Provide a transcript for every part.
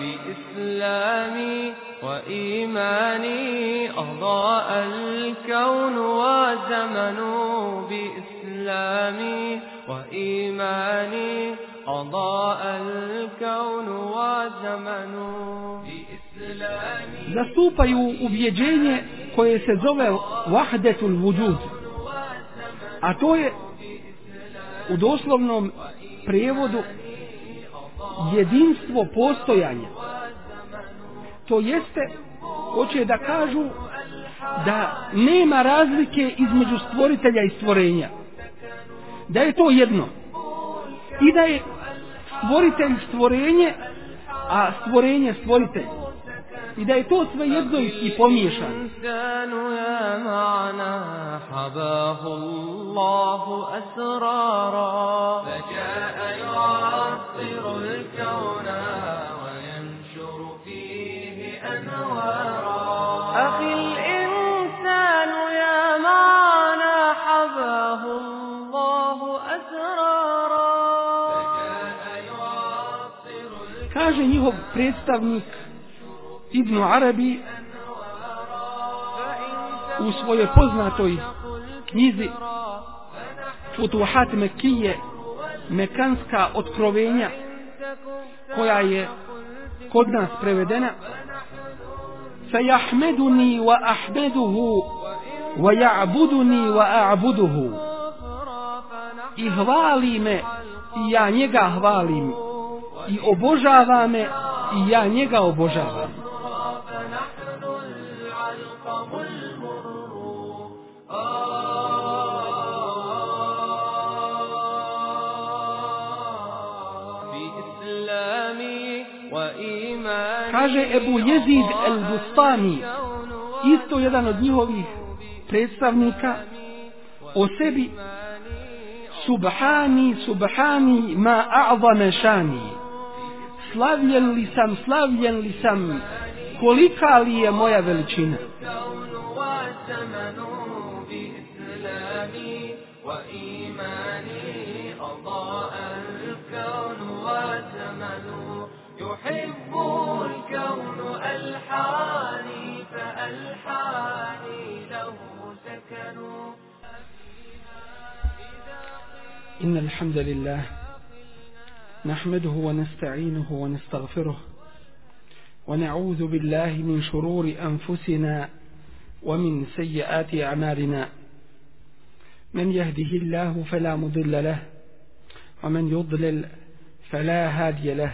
بإسلامي وإيماني أضاء الكون وزمن بإسلامي وإيماني أضاء الكون وزمن بإسلامي zastupaju ubjeđenje koje se zove vahdetul vujud a to je u doslovnom prijevodu jedinstvo postojanja. To jeste hoće da kažu da nema razlike između stvoritelja i stvorenja. Da je to jedno. I da je stvoritelj stvorenje a stvorenje stvoritelj. I da je to sve jedno i pomiješano. الإنسان يا معنى حباه الله أسرارا فجاء يعطر الكون وينشر فيه أنوارا أخي الإنسان يا معنى حباه الله أسرارا فجاء يعطر kaže njihov predstavnik Ibn Arabi u svojoj poznatoj knjizi Futuhat Mekije Mekanska otkrovenja koja je kod nas prevedena Fejahmeduni wa ahmeduhu wa ja'buduni wa a'buduhu. I hvali me i ja njega hvalim i obožava me i ja njega obožavam. kaže Ebu Jezid el Bustani isto jedan od njihovih predstavnika o sebi Subhani, subhani, ma a'zame šani. Slavljen li sam, slavljen li sam, kolika li je moja veličina. الكون والزمن بإسلامي وإيماني أضاء الكون والزمن يحب الكون ألحاني فألحاني له سكنوا إن الحمد لله نحمده ونستعينه ونستغفره ونعوذ بالله من شرور أنفسنا ومن سيئات أعمالنا. من يهده الله فلا مضل له ومن يضلل فلا هادي له.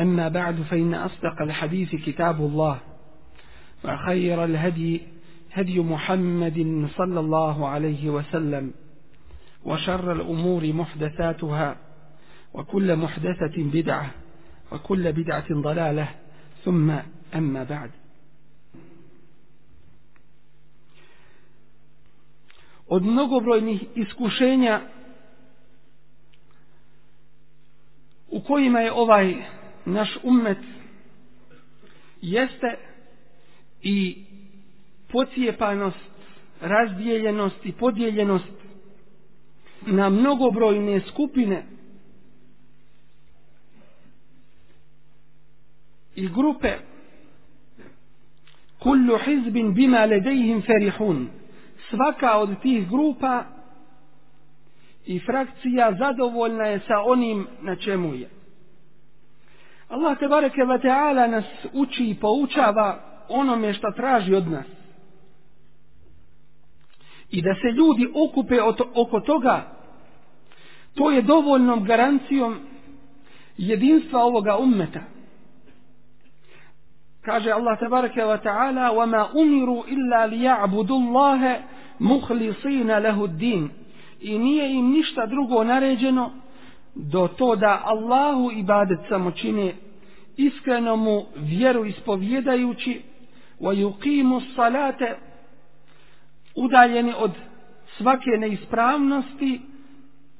أما بعد فإن أصدق الحديث كتاب الله وخير الهدي هدي محمد صلى الله عليه وسلم وشر الأمور محدثاتها وكل محدثة بدعة وكل بدعة ضلالة ثم أما بعد od mnogobrojnih iskušenja u kojima je ovaj naš ummet jeste i pocijepanost, razdijeljenost i podijeljenost na mnogobrojne skupine i grupe. Kullu hizbin bima ledejhim ferihun. Svaka od tih grupa i frakcija zadovoljna je sa onim na čemu je. Allah te bareke ve taala nas uči i poučava onome što traži od nas i da se ljudi okupe oko toga to je dovoljnom garancijom jedinstva ovoga ummeta kaže Allah tabaraka wa ta'ala وَمَا أُمِرُوا إِلَّا لِيَعْبُدُ اللَّهَ مُخْلِصِينَ لَهُ الدِّينَ i nije im ništa drugo naređeno do to da Allahu ibadet samo čine iskreno mu vjeru ispovjedajući wa yuqimu salate udaljeni od svake neispravnosti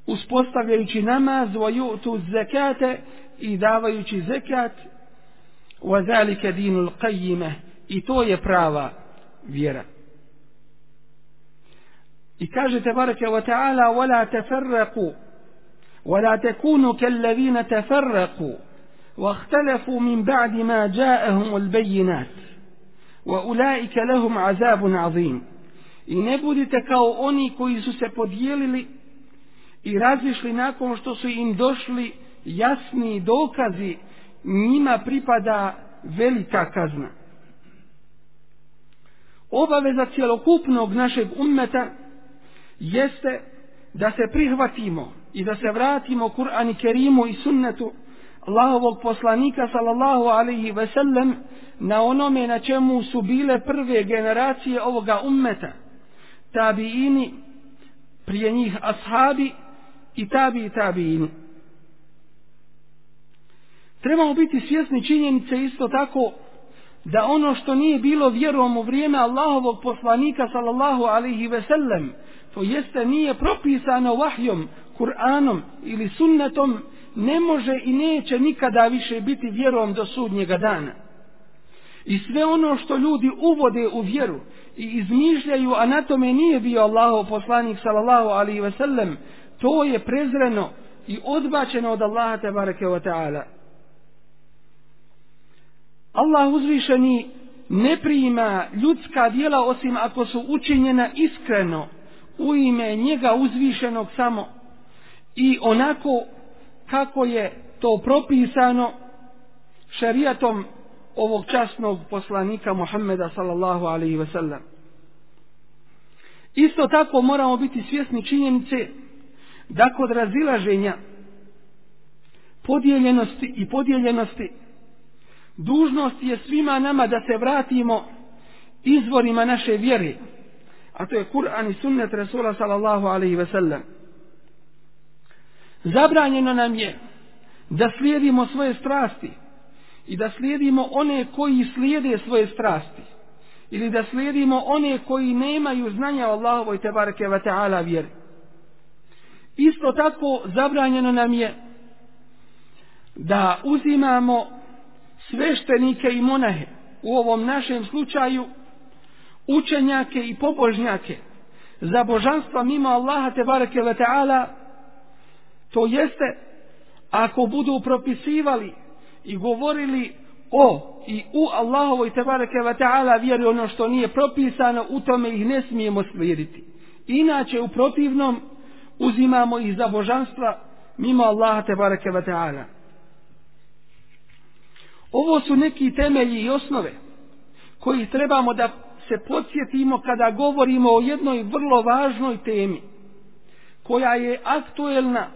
uspostavljajući namaz wa yu'tu zakate i davajući zekat wa zalika dinul qayyimah i to je prava vjera. I kaže te bareke wa ta'ala wala tafarraqu ولا تكونوا كالذين تفرقوا واختلفوا من بعد ما جاءهم البينات وأولئك لهم عذاب عظيم i ne budite kao oni koji su se podijelili i razišli nakon što su im došli jasni dokazi njima pripada velika kazna obaveza cjelokupnog našeg ummeta jeste da se prihvatimo i da se vratimo Kur'an i Kerimu i sunnetu Allahovog poslanika sallallahu alaihi ve sellem na onome na čemu su bile prve generacije ovoga ummeta. Tabiini prije njih ashabi i tabi i tabiini. Trebamo biti svjesni činjenice isto tako da ono što nije bilo vjerom u vrijeme Allahovog poslanika sallallahu alaihi ve sellem to jeste nije propisano vahjom, Kur'anom ili sunnetom ne može i neće nikada više biti vjerom do sudnjega dana. I sve ono što ljudi uvode u vjeru i izmišljaju, a na tome nije bio Allahov poslanik sallallahu alaihi ve sellem, to je prezreno i odbačeno od Allaha tebareke wa ta'ala. Allah uzvišeni ne prima ljudska dijela osim ako su učinjena iskreno u ime njega uzvišenog samo i onako kako je to propisano šarijatom ovog časnog poslanika Muhammeda sallallahu alaihi ve sellem. Isto tako moramo biti svjesni činjenice da kod razilaženja podijeljenosti i podijeljenosti dužnost je svima nama da se vratimo izvorima naše vjere a to je Kur'an i sunnet Rasula sallallahu alaihi ve sellem zabranjeno nam je da slijedimo svoje strasti i da slijedimo one koji slijede svoje strasti ili da slijedimo one koji nemaju znanja o Allahovoj tebareke ve ta'ala vjeri. Isto tako zabranjeno nam je da uzimamo sveštenike i monahe u ovom našem slučaju učenjake i pobožnjake za božanstva mimo Allaha tebareke ve ta'ala To jeste, ako budu propisivali i govorili o i u Allahovoj tebareke ve ta'ala vjeri ono što nije propisano, u tome ih ne smijemo slijediti. Inače, u protivnom, uzimamo ih za božanstva mimo Allaha tebareke ve ta'ala. Ovo su neki temelji i osnove koji trebamo da se podsjetimo kada govorimo o jednoj vrlo važnoj temi koja je aktuelna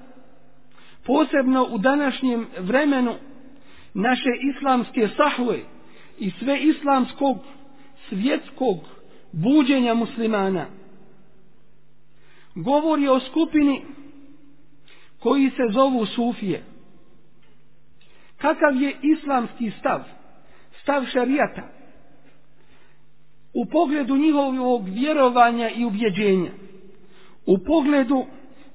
posebno u današnjem vremenu naše islamske sahve i sve islamskog svjetskog buđenja muslimana. Govori o skupini koji se zovu sufije. Kakav je islamski stav stav šarijata? U pogledu njihovog vjerovanja i ubjeđenja u pogledu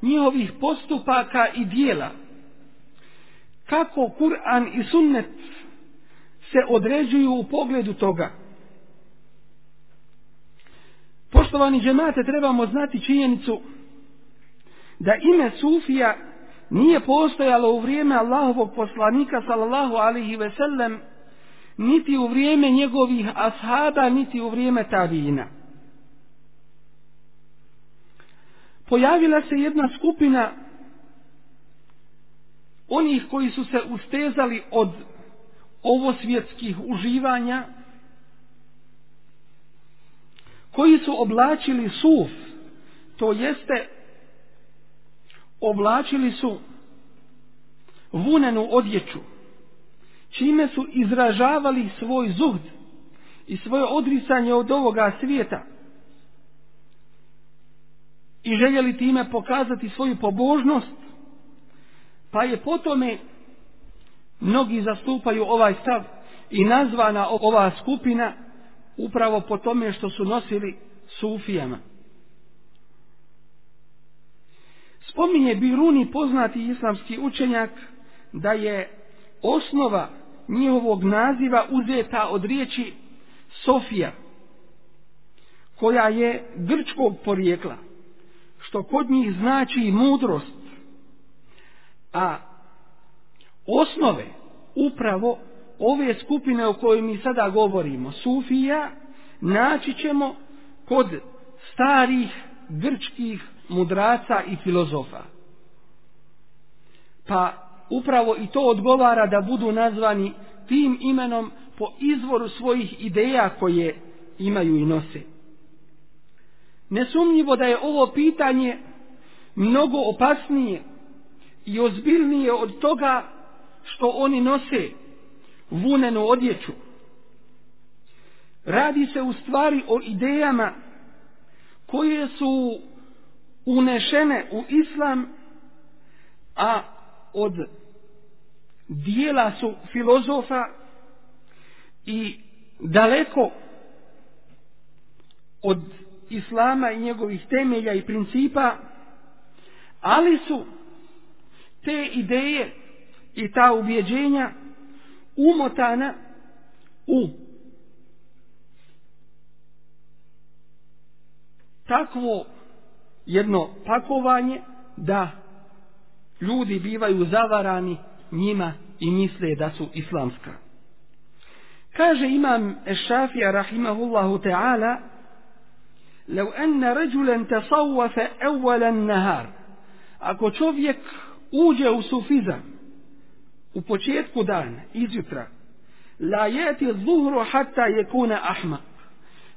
njihovih postupaka i dijela. Kako Kur'an i sunnet se određuju u pogledu toga. Poštovani džemate, trebamo znati činjenicu da ime Sufija nije postojalo u vrijeme Allahovog poslanika sallallahu alaihi ve sellem niti u vrijeme njegovih ashaba niti u vrijeme tabina. pojavila se jedna skupina onih koji su se ustezali od ovosvjetskih uživanja, koji su oblačili suf, to jeste oblačili su vunenu odjeću, čime su izražavali svoj zuhd i svoje odricanje od ovoga svijeta – i željeli time pokazati svoju pobožnost, pa je potome mnogi zastupaju ovaj stav i nazvana ova skupina upravo po tome što su nosili sufijama. Spominje Biruni poznati islamski učenjak da je osnova njihovog naziva uzeta od riječi Sofija, koja je grčkog porijekla, što kod njih znači mudrost, a osnove upravo ove skupine o kojoj mi sada govorimo, Sufija, naći ćemo kod starih grčkih mudraca i filozofa. Pa upravo i to odgovara da budu nazvani tim imenom po izvoru svojih ideja koje imaju i nose. Nesumnjivo da je ovo pitanje mnogo opasnije i ozbiljnije od toga što oni nose vunenu odjeću. Radi se u stvari o idejama koje su unešene u islam, a od dijela su filozofa i daleko od islama i njegovih temelja i principa, ali su te ideje i ta ubjeđenja umotana u takvo jedno pakovanje da ljudi bivaju zavarani njima i misle da su islamska. Kaže imam Ešafija rahimahullahu ta'ala لو أن رجلا تصوف أول النهار ako čovjek uđe u sufizam u početku dana, izjutra, la jeti zuhru hatta je kuna ahmak.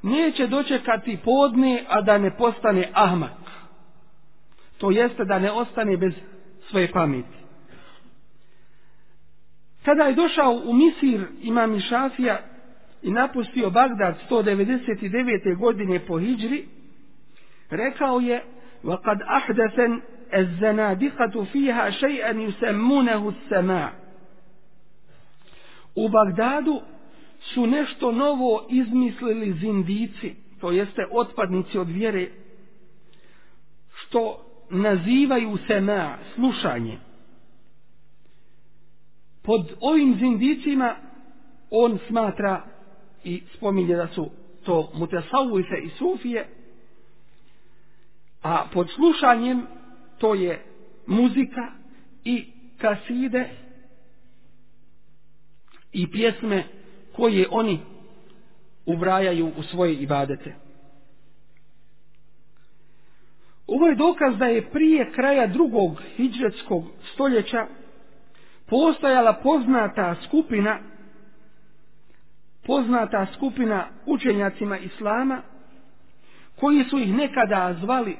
Neće dočekati podne, a da ne postane ahmak. To jeste da ne ostane bez svoje pameti. Kada je došao u Misir imam Šafija i napustio Bagdad 199. godine po Hidžri, rekao je وَقَدْ أَحْدَثًا الزَّنَادِقَةُ فِيهَا شَيْئًا يُسَمُّونَهُ السَّمَاءُ U Bagdadu su nešto novo izmislili zindici, to jeste otpadnici od vjere, što nazivaju sema, slušanje. Pod ovim zindicima on smatra i spominje da su to mutesavujse i sufije, a pod slušanjem to je muzika i kaside i pjesme koje oni uvrajaju u svoje ibadete. Ovo je dokaz da je prije kraja drugog hijđetskog stoljeća postojala poznata skupina poznata skupina učenjacima Islama koji su ih nekada zvali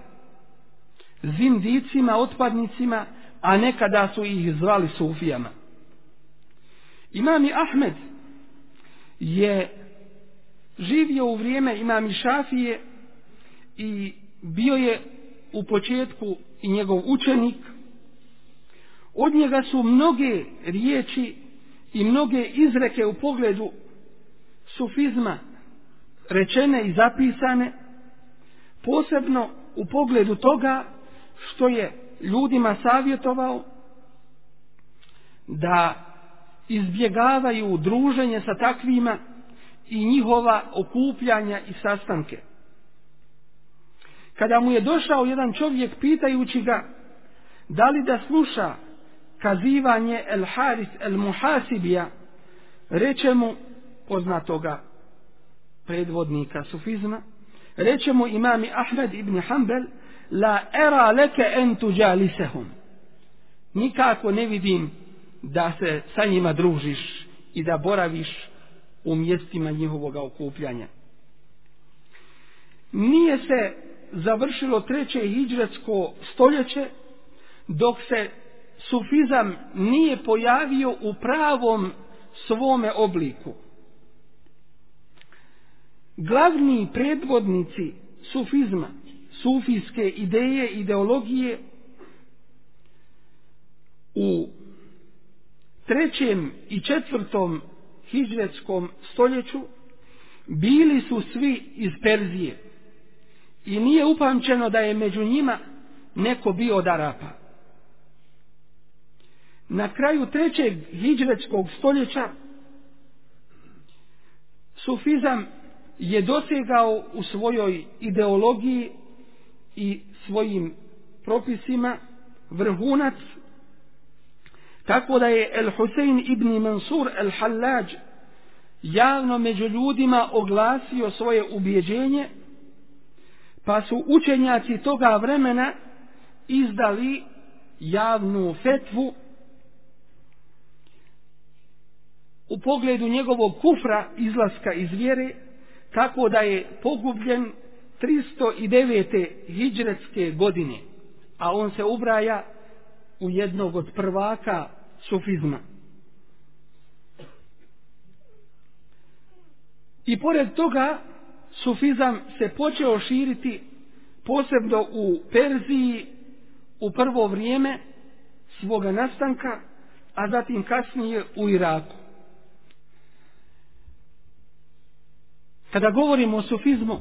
zindicima, otpadnicima, a nekada su ih zvali sufijama. Imami Ahmed je živio u vrijeme imami Šafije i bio je u početku i njegov učenik. Od njega su mnoge riječi i mnoge izreke u pogledu sufizma rečene i zapisane, posebno u pogledu toga što je ljudima savjetovao da izbjegavaju druženje sa takvima i njihova okupljanja i sastanke. Kada mu je došao jedan čovjek pitajući ga da li da sluša kazivanje El Haris El Muhasibija, reče mu poznatoga predvodnika sufizma, reče mu imami Ahmed ibn Hanbel, la era leke en tuđalisehum. Nikako ne vidim da se sa njima družiš i da boraviš u mjestima njihovog okupljanja. Nije se završilo treće hijđretsko stoljeće dok se sufizam nije pojavio u pravom svome obliku. Glavni predvodnici sufizma, sufijske ideje, ideologije u trećem i četvrtom hijđretskom stoljeću bili su svi iz Perzije i nije upamćeno da je među njima neko bio od Arapa. Na kraju trećeg hijđretskog stoljeća sufizam je dosegao u svojoj ideologiji i svojim propisima vrhunac tako da je El Husein ibn Mansur El Hallaj javno među ljudima oglasio svoje ubjeđenje pa su učenjaci toga vremena izdali javnu fetvu u pogledu njegovog kufra izlaska iz vjere tako da je pogubljen 309. hijđretske godine a on se ubraja u jednog od prvaka sufizma. I pored toga sufizam se počeo širiti posebno u Perziji u prvo vrijeme svoga nastanka, a zatim kasnije u Iraku. Kada govorimo o sufizmu,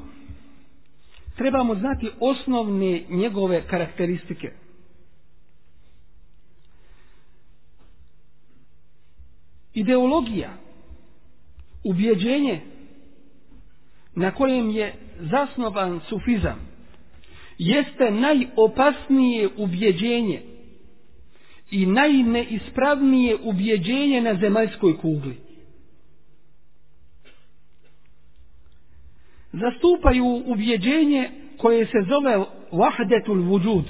trebamo znati osnovne njegove karakteristike. Ideologija, ubjeđenje na kojem je zasnovan sufizam, jeste najopasnije ubjeđenje i najneispravnije ubjeđenje na zemaljskoj kugli. Zastupaju ubjeđenje koje se zove vahdetul vujud,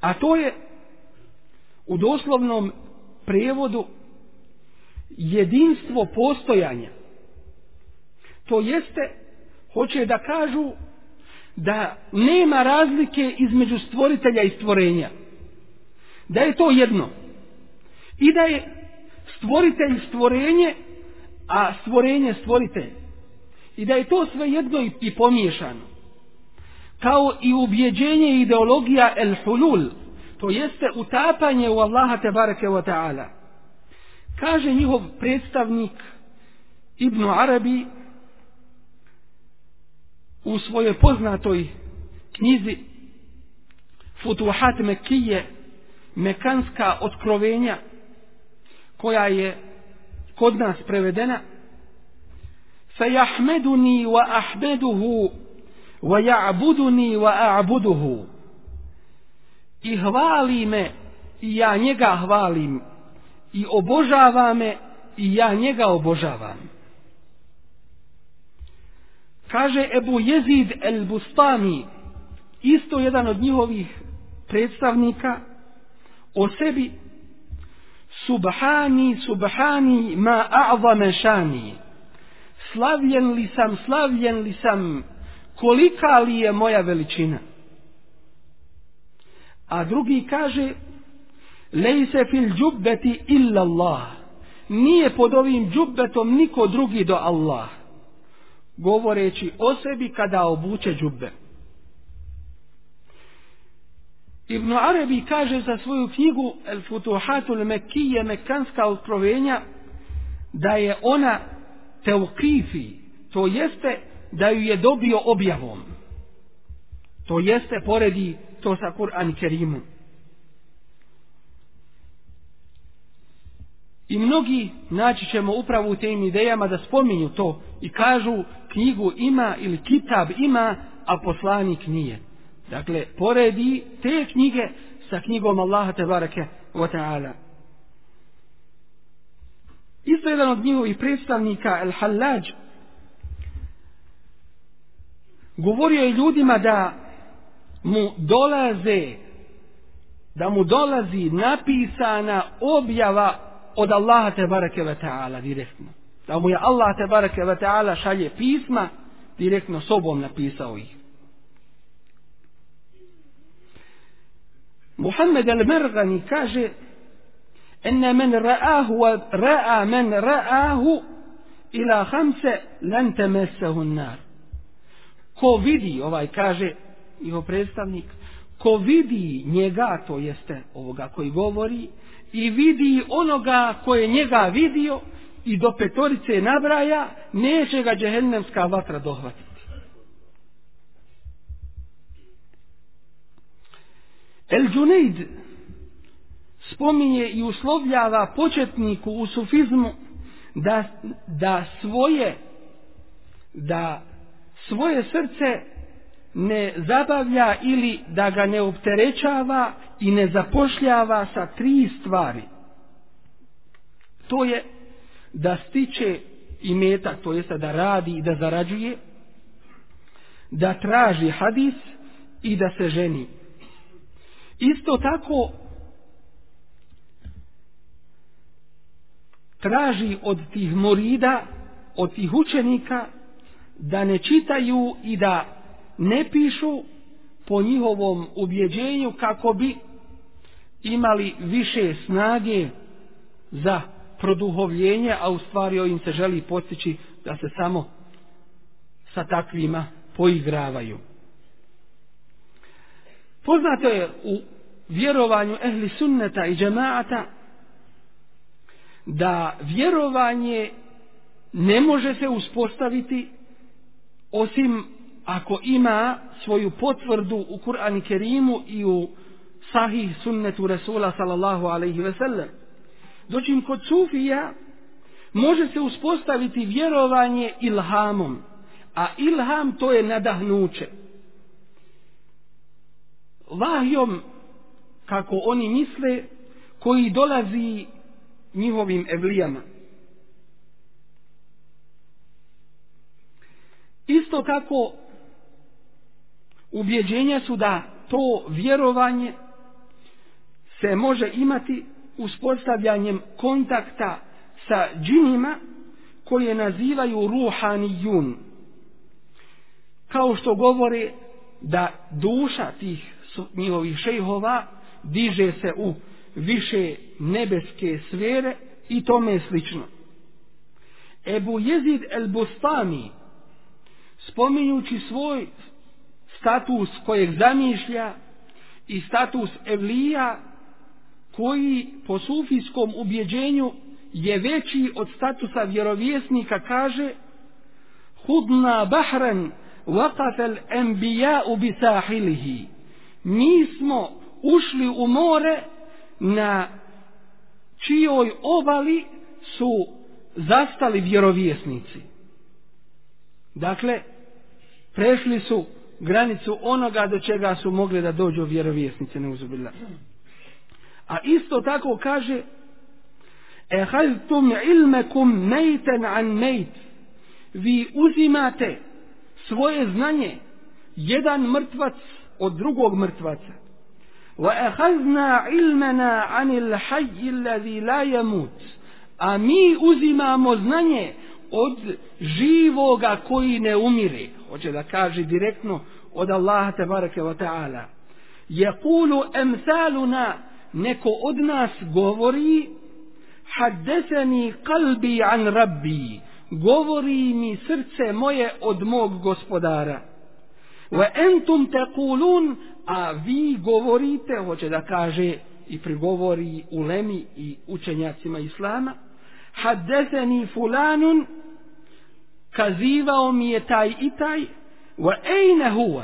a to je u doslovnom prevodu jedinstvo postojanja. To jeste, hoće da kažu da nema razlike između stvoritelja i stvorenja. Da je to jedno. I da je stvoritelj stvorenje, a stvorenje stvoritelj. I da je to sve jedno i, i pomiješano. Kao i ubjeđenje ideologija el hulul, to jeste utapanje u Allaha te wa ta'ala. Kaže njihov predstavnik Ibnu Arabi u svojoj poznatoj knjizi Futuhat Mekije Mekanska otkrovenja koja je kod nas prevedena فيحمدني wa ويعبدني wa ja'buduni wa a'buduhu i hvali me i ja njega hvalim i obožava me i ja njega obožavam. Kaže Ebu Jezid el Bustami, isto jedan od njihovih predstavnika, o sebi, Subhani, subhani, ma a'zame šani. Slavljen li sam, slavljen li sam, kolika li je moja veličina. A drugi kaže, lejse fil džubbeti illa Allah. Nije pod ovim džubbetom niko drugi do Allah. Govoreći o sebi kada obuče džubbe. Ibn Arabi kaže za svoju knjigu El Futuhatul Mekije Mekanska otkrovenja da je ona teukifi, to jeste da ju je dobio objavom. To jeste poredi to sa Kur'an Kerimom. I mnogi naći ćemo upravo u tim idejama da spominju to i kažu knjigu ima ili kitab ima, a poslanik nije. Dakle, poredi te knjige sa knjigom Allaha tebareke wa ta'ala. Isto jedan od njihovih predstavnika, El Hallaj, govorio je ljudima da mu dolaze, da mu dolazi napisana objava od Allaha te bareke ve ta'ala direktno. Da mu je Allah te bareke ve ta'ala šalje pisma, direktno sobom napisao ih. Muhammed al-Mergani kaže enne men ra'ahu wa ra'a men ra'ahu ila لن lan النار nar. Ko vidi, ovaj kaže jeho predstavnik, ko vidi njega, to jeste ovoga koji govori, i vidi onoga koje njega vidio i do petorice nabraja, neće ga džehennemska vatra dohvatiti. El Džunejd spominje i uslovljava početniku u sufizmu da, da svoje da svoje srce ne zabavlja ili da ga ne opterećava i ne zapošljava sa tri stvari. To je da stiče i meta, to jest da radi i da zarađuje, da traži hadis i da se ženi. Isto tako traži od tih morida, od tih učenika, da ne čitaju i da ne pišu po njihovom ubjeđenju kako bi imali više snage za produhovljenje, a u stvari ovim se želi postići da se samo sa takvima poigravaju. Poznato je u vjerovanju ehli sunneta i džemaata da vjerovanje ne može se uspostaviti osim ako ima svoju potvrdu u Kur'an Kerimu i u sahih sunnetu Rasula sallallahu alaihi ve sellem. Dočim kod Sufija može se uspostaviti vjerovanje ilhamom, a ilham to je nadahnuće. Vahjom, kako oni misle, koji dolazi njihovim evlijama. Isto tako ubjeđenja su da to vjerovanje se može imati uspostavljanjem kontakta sa džinima koje nazivaju ruhanijun. Kao što govore da duša tih njihovih šejhova diže se u više nebeske sfere i tome slično. Ebu Jezid el Bustami spominjući svoj status kojeg zamišlja i status evlija koji po sufijskom ubjeđenju je veći od statusa vjerovjesnika kaže hudna bahran waqafel enbija u bisahilihi mi smo ušli u more na čijoj obali su zastali vjerovjesnici dakle prešli su granicu onoga do čega su mogli da dođu vjerovjesnici, ne uzubila. A isto tako kaže Ehaztum ilmekum mejten an mejt Vi uzimate svoje znanje jedan mrtvac od drugog mrtvaca. Wa ehazna ilmena anil hajji allazi la yamut. A mi uzimamo znanje od živoga koji ne umire. Hoće da kaže direktno od Allaha tebareke wa ta'ala. Jekulu emsaluna neko od nas govori haddeseni kalbi an rabbi govori mi srce moje od mog gospodara. Wa entum tekulun a vi govorite, hoće da kaže i prigovori ulemi i učenjacima Islama, haddeseni fulanun kazivao mi je taj i taj wa ejne huwa?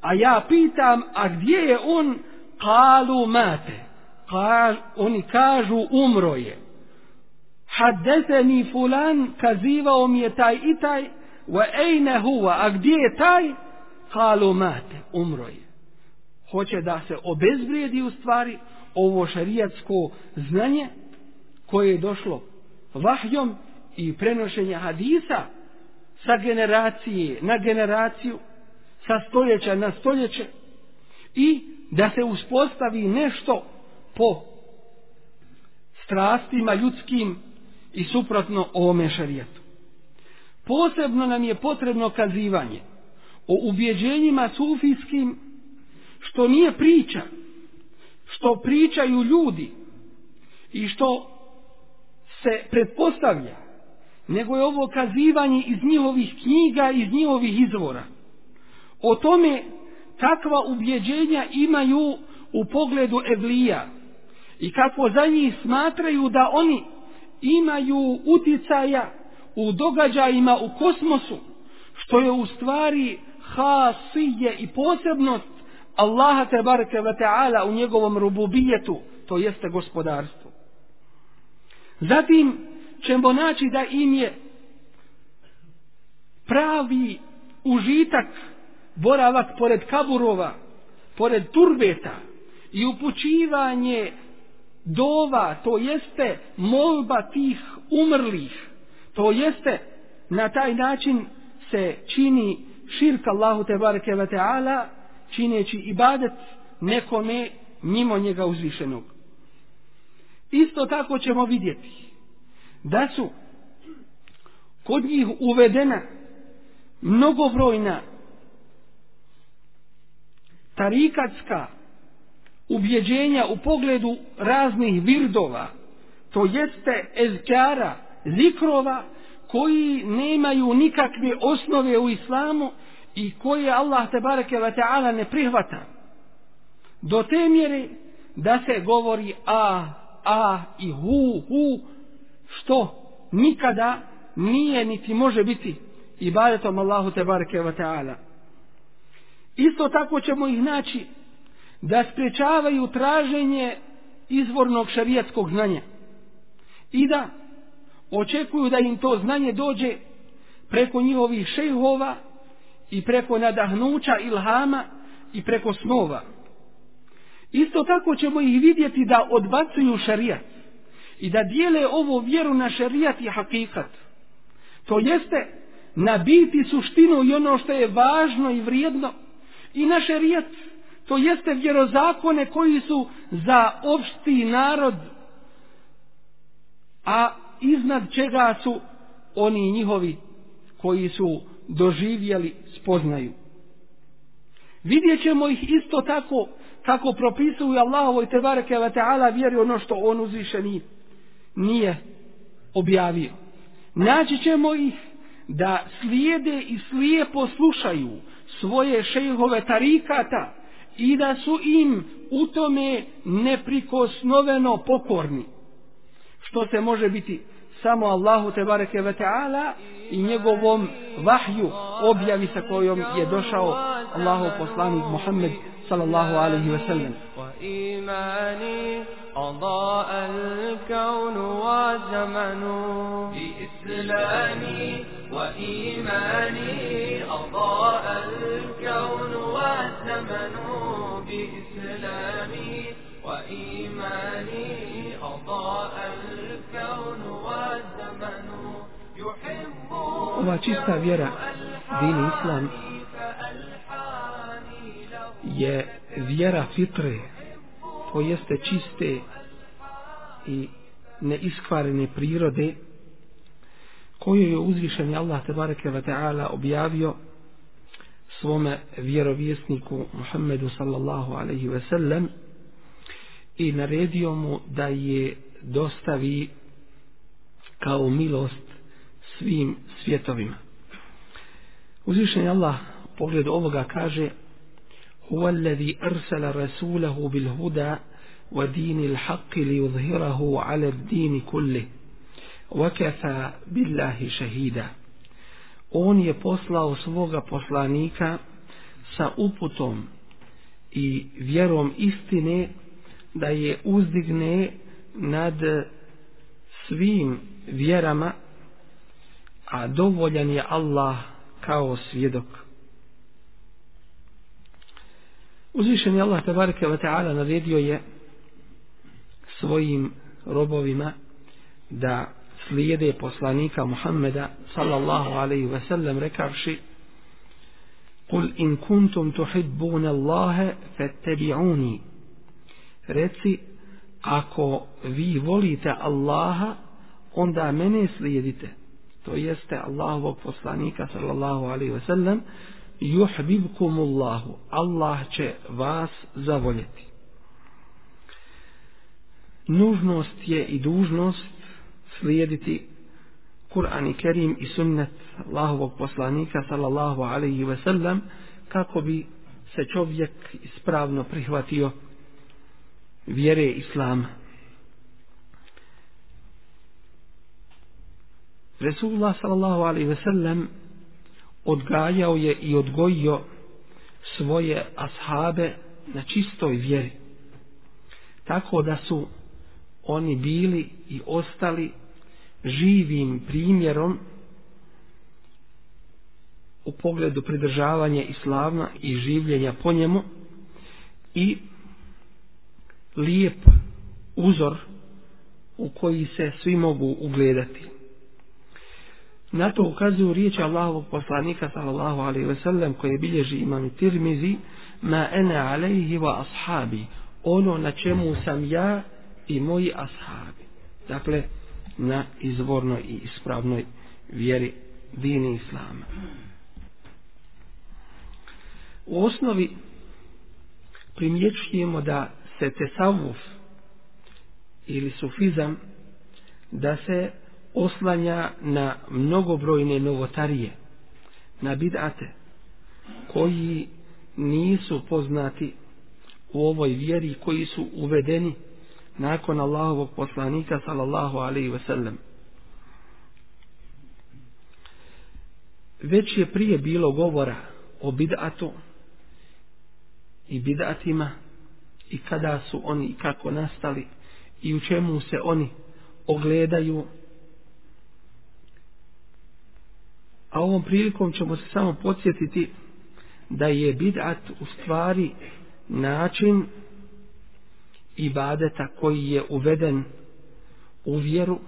A ja pitam a gdje je on? Kalu mate. Kaž, oni kažu umro je. Haddeseni fulan kazivao mi je taj i taj wa ejne huwa? A gdje je taj? Kalu mate umro je hoće da se obezvrijedi u stvari ovo šarijatsko znanje koje je došlo vahjom i prenošenja hadisa sa generacije na generaciju, sa stoljeća na stoljeće i da se uspostavi nešto po strastima ljudskim i suprotno ovome šarijetu. Posebno nam je potrebno kazivanje o ubjeđenjima sufijskim što nije priča, što pričaju ljudi i što se pretpostavlja nego je ovo kazivanje iz njihovih knjiga, iz njihovih izvora. O tome kakva ubjeđenja imaju u pogledu Evlija i kako za njih smatraju da oni imaju uticaja u događajima u kosmosu, što je u stvari hasije i posebnost Allaha te bareke ve taala u njegovom rububijetu, to jeste gospodarstvo. Zatim ćemo naći da im je pravi užitak boravak pored kaburova, pored turbeta i upućivanje dova, to jeste molba tih umrlih, to jeste na taj način se čini širk Allahu te bareke ve taala čineći ibadet nekome mimo njega uzvišenog. Isto tako ćemo vidjeti da su kod njih uvedena mnogobrojna tarikatska ubjeđenja u pogledu raznih virdova, to jeste ezkara, zikrova, koji nemaju nikakve osnove u islamu i koje Allah te bareke ve taala ne prihvata. Do te mjere da se govori a, a i hu, hu, što nikada nije niti može biti ibadetom Allahu te bareke ve taala. Isto tako ćemo ih naći da sprečavaju traženje izvornog šarijatskog znanja i da očekuju da im to znanje dođe preko njihovih šejhova i preko nadahnuća ilhama i preko snova. Isto tako ćemo ih vidjeti da odbacuju šarijat i da dijele ovo vjeru na šarijat i hakikat. To jeste na biti suštinu i ono što je važno i vrijedno i na šarijat. To jeste vjerozakone koji su za opšti narod, a iznad čega su oni njihovi koji su doživjeli spoznaju. Vidjet ćemo ih isto tako kako propisuju Allahovo i Tebareke ve ta'ala vjeri ono što on uzvišeni nije objavio. Naći ćemo ih da slijede i slijepo slušaju svoje šejhove tarikata i da su im u tome neprikosnoveno pokorni. Što se može biti samo Allahu te bareke ve taala i njegovom vahju objavi sa kojom je došao Allahu poslanik Muhammed sallallahu alejhi ve sellem أضاء الكون وزمن بإسلامي وإيماني أضاء الكون والزمن بإسلامي وإيماني أضاء الكون Ova čista vjera, din islam, je vjera fitre, to jeste čiste i neiskvarene prirode, koju je uzvišen Allah tebareke ve ta'ala objavio svome vjerovjesniku Muhammedu sallallahu alaihi ve sellem i naredio mu da je dostavi kao milost svim svjetovima. Uzvišen Allah u pogledu ovoga kaže هو الذي أرسل رسوله بالهدى ودين الحق ليظهره على الدين كله وكفى بالله شهيدا On je poslao svoga poslanika sa uputom i vjerom istine da je uzdigne nad svim vjerama a dovoljan je Allah kao svjedok. Uzvišen je Allah tabarike wa ta'ala naredio je svojim robovima da slijede poslanika Muhammeda sallallahu alaihi ve sellem rekavši Kul in kuntum tuhibbuna Allahe fattabi'uni Reci ako vi volite Allaha onda mene slijedite to jeste Allahovog poslanika sallallahu alaihi wasallam yuhbibkumullahu Allah će vas zavoljeti nužnost je i dužnost slijediti Kur'an i Kerim i sunnet Allahovog poslanika sallallahu alaihi wasallam kako bi se čovjek ispravno prihvatio vjere Islama. Resulullah sallallahu alaihi ve sellem odgajao je i odgojio svoje ashabe na čistoj vjeri. Tako da su oni bili i ostali živim primjerom u pogledu pridržavanja islama i življenja po njemu i lijep uzor u koji se svi mogu ugledati. Na to ukazuju riječi Allahovog poslanika sallallahu alaihi ve sellem koje bilježi imam Tirmizi ma ana alaihi wa ashabi ono na čemu sam ja i moji ashabi. Dakle, na izvornoj i ispravnoj vjeri dini Islama. U osnovi primjećujemo da se tesavuf ili sufizam da se oslanja na mnogobrojne novotarije, na bidate, koji nisu poznati u ovoj vjeri, koji su uvedeni nakon Allahovog poslanika, sallallahu alaihi ve sellem. Već je prije bilo govora o bidatu i bidatima i kada su oni i kako nastali i u čemu se oni ogledaju A ovom prilikom ćemo se samo podsjetiti da je bid'at u stvari način ibadeta koji je uveden u vjeru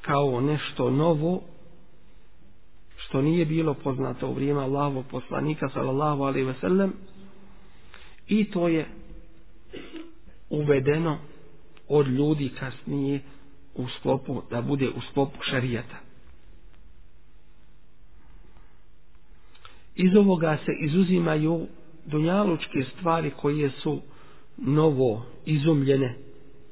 kao nešto novo što nije bilo poznato u vrijeme Allahovog poslanika sallallahu alaihi ve sellem i to je uvedeno od ljudi kasnije u sklopu da bude u sklopu šarijata. Iz ovoga se izuzimaju dunjalučke stvari koje su novo izumljene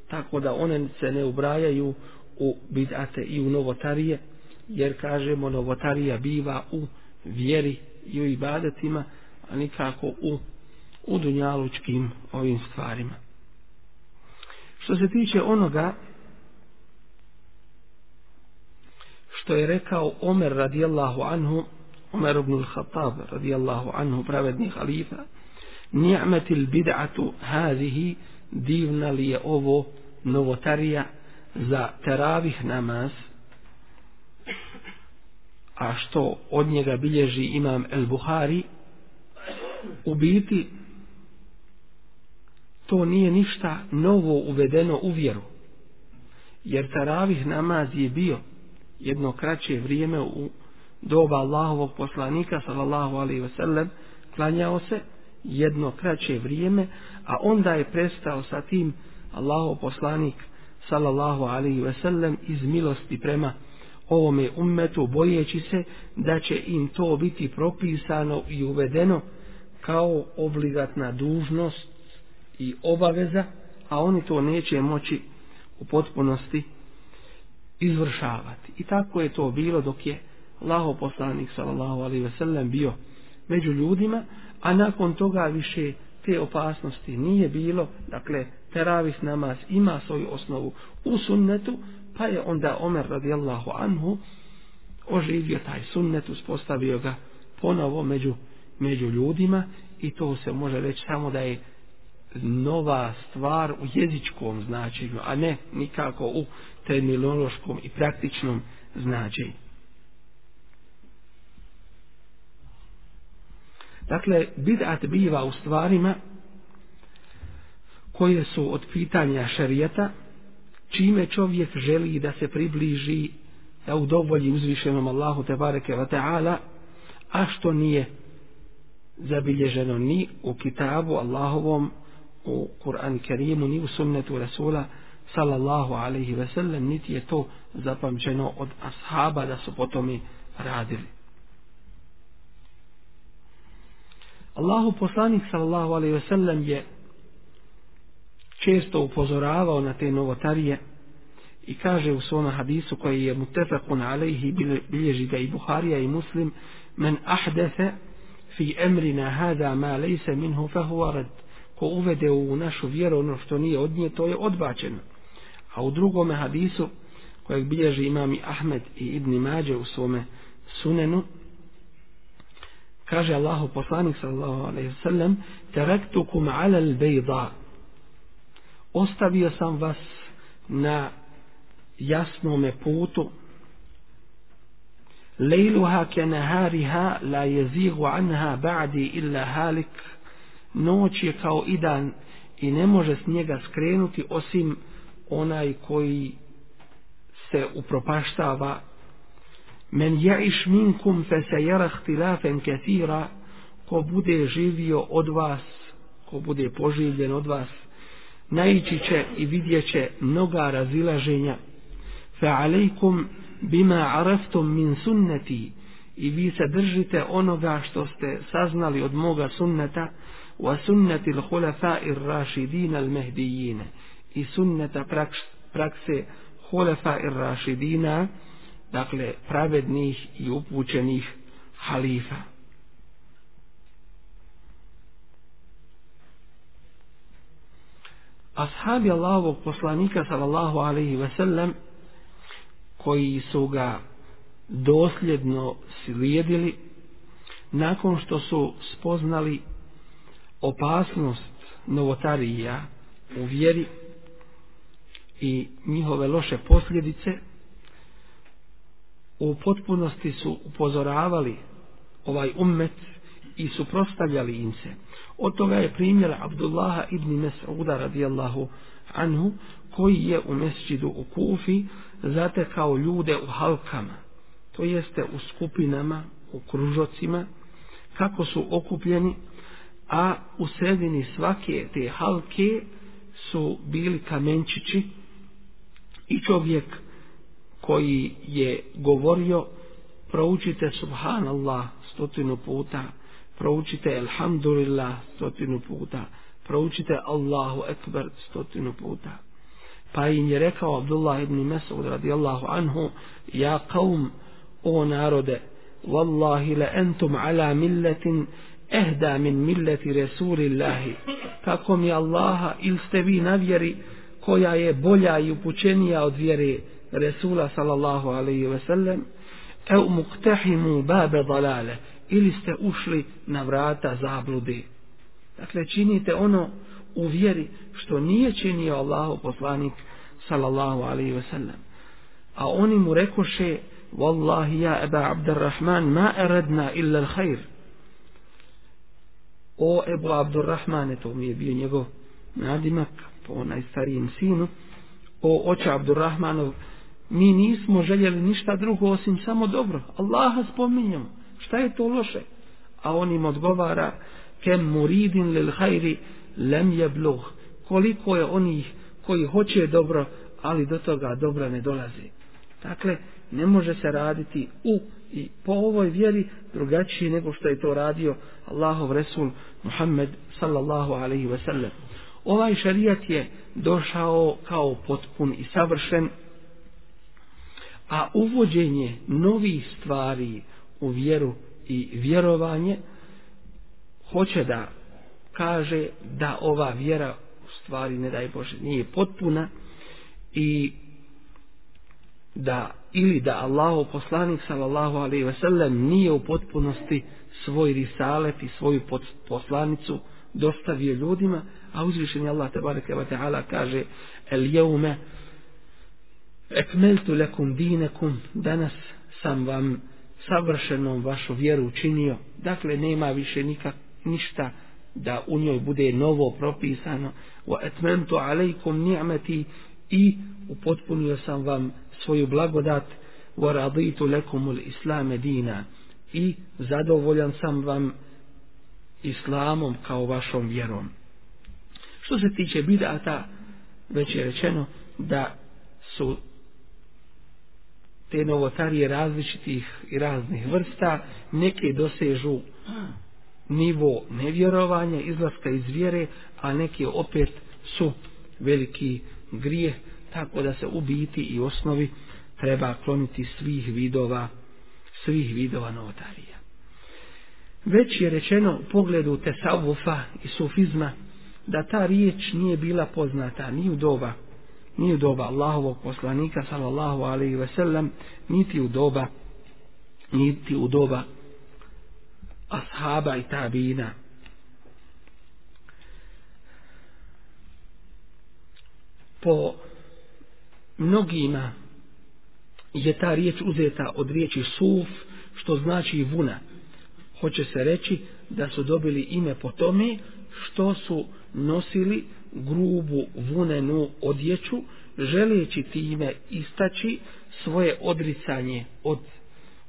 tako da one se ne ubrajaju u bidate i u novotarije jer kažemo novotarija biva u vjeri i u ibadetima a nikako u, u dunjalučkim ovim stvarima. Što se tiče onoga što je rekao Omer radijallahu anhu Umar ibn al-Khattab radijallahu anhu pravedni halifa ni'matil bid'atu hazihi divna li je ovo novotarija za teravih namaz? A što od njega bilježi imam El Buhari u biti to nije ništa novo uvedeno u vjeru jer teravih namaz je bio jedno kraće vrijeme u doba Allahovog poslanika sallallahu alaihi ve sellem klanjao se jedno kraće vrijeme a onda je prestao sa tim Allahov poslanik sallallahu alaihi ve sellem iz milosti prema ovome ummetu bojeći se da će im to biti propisano i uvedeno kao obligatna dužnost i obaveza a oni to neće moći u potpunosti izvršavati. I tako je to bilo dok je Allaho poslanik sallallahu alaihi ve sellem bio među ljudima, a nakon toga više te opasnosti nije bilo, dakle teravih namaz ima svoju osnovu u sunnetu, pa je onda Omer radijallahu anhu oživio taj sunnet, uspostavio ga ponovo među, među ljudima i to se može reći samo da je nova stvar u jezičkom značenju, a ne nikako u terminološkom i praktičnom značenju. Dakle, bid'at biva u stvarima koje su od pitanja šarijeta, čime čovjek želi da se približi da udovolji uzvišenom Allahu te bareke wa ta'ala, a što nije zabilježeno ni u kitabu Allahovom, u Kur'an Kerimu, ni u sunnetu Rasula, sallallahu alaihi ve sellem, niti je to zapamćeno od ashaba da su potom radili. Allahu poslanik sallallahu alaihi ve sellem je često upozoravao na te novotarije i kaže u svom hadisu koji je mutafaqun alaihi bilježi ga i Buharija i Muslim men ahdatha fi amrina hada ma laysa minhu fa rad. Ko uvede u našu vjeru ono što nije od nje to je odbačeno. A u drugome hadisu kojeg bilježi imami Ahmed i Ibn Mađe u svome sunenu, kaže Allahu poslanik sallallahu alejhi ve sellem taraktukum ala al-bayda ostavio sam vas na jasnom putu. Lejluha ke nahariha la jezigu anha ba'di illa halik. Noć je kao i dan i ne može s njega skrenuti osim onaj koji se upropaštava men ja'iš minkum fe se jara htilafen kathira. Ko bude živio od vas ko bude poživljen od vas naići će i vidjet će mnoga razilaženja. Fa alejkum bima araftum min sunnati i vi se držite onoga što ste saznali od moga sunneta wa sunnati l'hulafa ir rašidin al mehdijine i sunneta prakse hulafa ir rašidina dakle pravednih i upućenih halifa. Ashabi Allahovog poslanika sallallahu alaihi ve sellem koji su ga dosljedno slijedili nakon što su spoznali opasnost novotarija u vjeri i njihove loše posljedice u potpunosti su upozoravali ovaj ummet i suprostavljali im se. Od toga je primjer Abdullaha ibn Mes'uda radijallahu anhu koji je u mesčidu u Kufi zatekao ljude u halkama, to jeste u skupinama, u kružocima, kako su okupljeni, a u sredini svake te halke su bili kamenčići i čovjek koji je govorio proučite subhanallah stotinu puta proučite alhamdulillah stotinu puta proučite Allahu ekber stotinu puta. Pa im je rekao Abdullah ibn Mas'ud radijallahu anhu ja kaum o narode wallahi la entum ala milletin ehda min milleti Resulillahi kako mi Allaha il ste vi na vjeri koja je bolja i upućenija od vjere Resula sallallahu alaihi ve sellem eu muktahimu babe dalale ili ste ušli na vrata zablude. Dakle činite ono u vjeri što nije činio Allahu poslanik sallallahu alaihi ve sellem a oni mu rekoše wallahi ja eba abdurrahman ma eredna illa l'hajr o Ebu Abdurrahmane, to mi je bio njegov nadimak po najstarijem sinu, o oče Abdurrahmanov, mi nismo željeli ništa drugo osim samo dobro. Allaha spominjamo. Šta je to loše? A on im odgovara kem muridin lil hajri lem je bluh. Koliko je onih koji hoće dobro, ali do toga dobra ne dolazi. Dakle, ne može se raditi u i po ovoj vjeri drugačije nego što je to radio Allahov Resul Muhammed sallallahu alaihi ve sellem. Ovaj šarijat je došao kao potpun i savršen a uvođenje novih stvari u vjeru i vjerovanje hoće da kaže da ova vjera u stvari ne daj Bože nije potpuna i da ili da Allahu poslanik sallallahu alejhi ve sellem nije u potpunosti svoj risalet i svoju poslanicu dostavio ljudima a uzvišeni Allah te bareke ve taala kaže el jeume ekmeltu lekum dinekum, danas sam vam savršenom vašu vjeru učinio, dakle nema više nikak, ništa da u njoj bude novo propisano, wa etmentu alejkum ni'meti i upotpunio sam vam svoju blagodat, wa raditu lekum ul islame dina i zadovoljan sam vam islamom kao vašom vjerom. Što se tiče bidata, već je rečeno da su te novotarije različitih i raznih vrsta, neke dosežu nivo nevjerovanja, izlaska iz vjere, a neke opet su veliki grijeh, tako da se u biti i osnovi treba kloniti svih vidova, svih vidova novotarija. Već je rečeno u pogledu tesavufa i sufizma da ta riječ nije bila poznata ni u doba ni u doba Allahovog poslanika sallallahu alaihi ve sellem niti u doba niti u doba ashaba i tabina po mnogima je ta riječ uzeta od riječi suf što znači vuna. Hoće se reći da su dobili ime po tome što su nosili grubu vunenu odjeću, želeći time istaći svoje odricanje od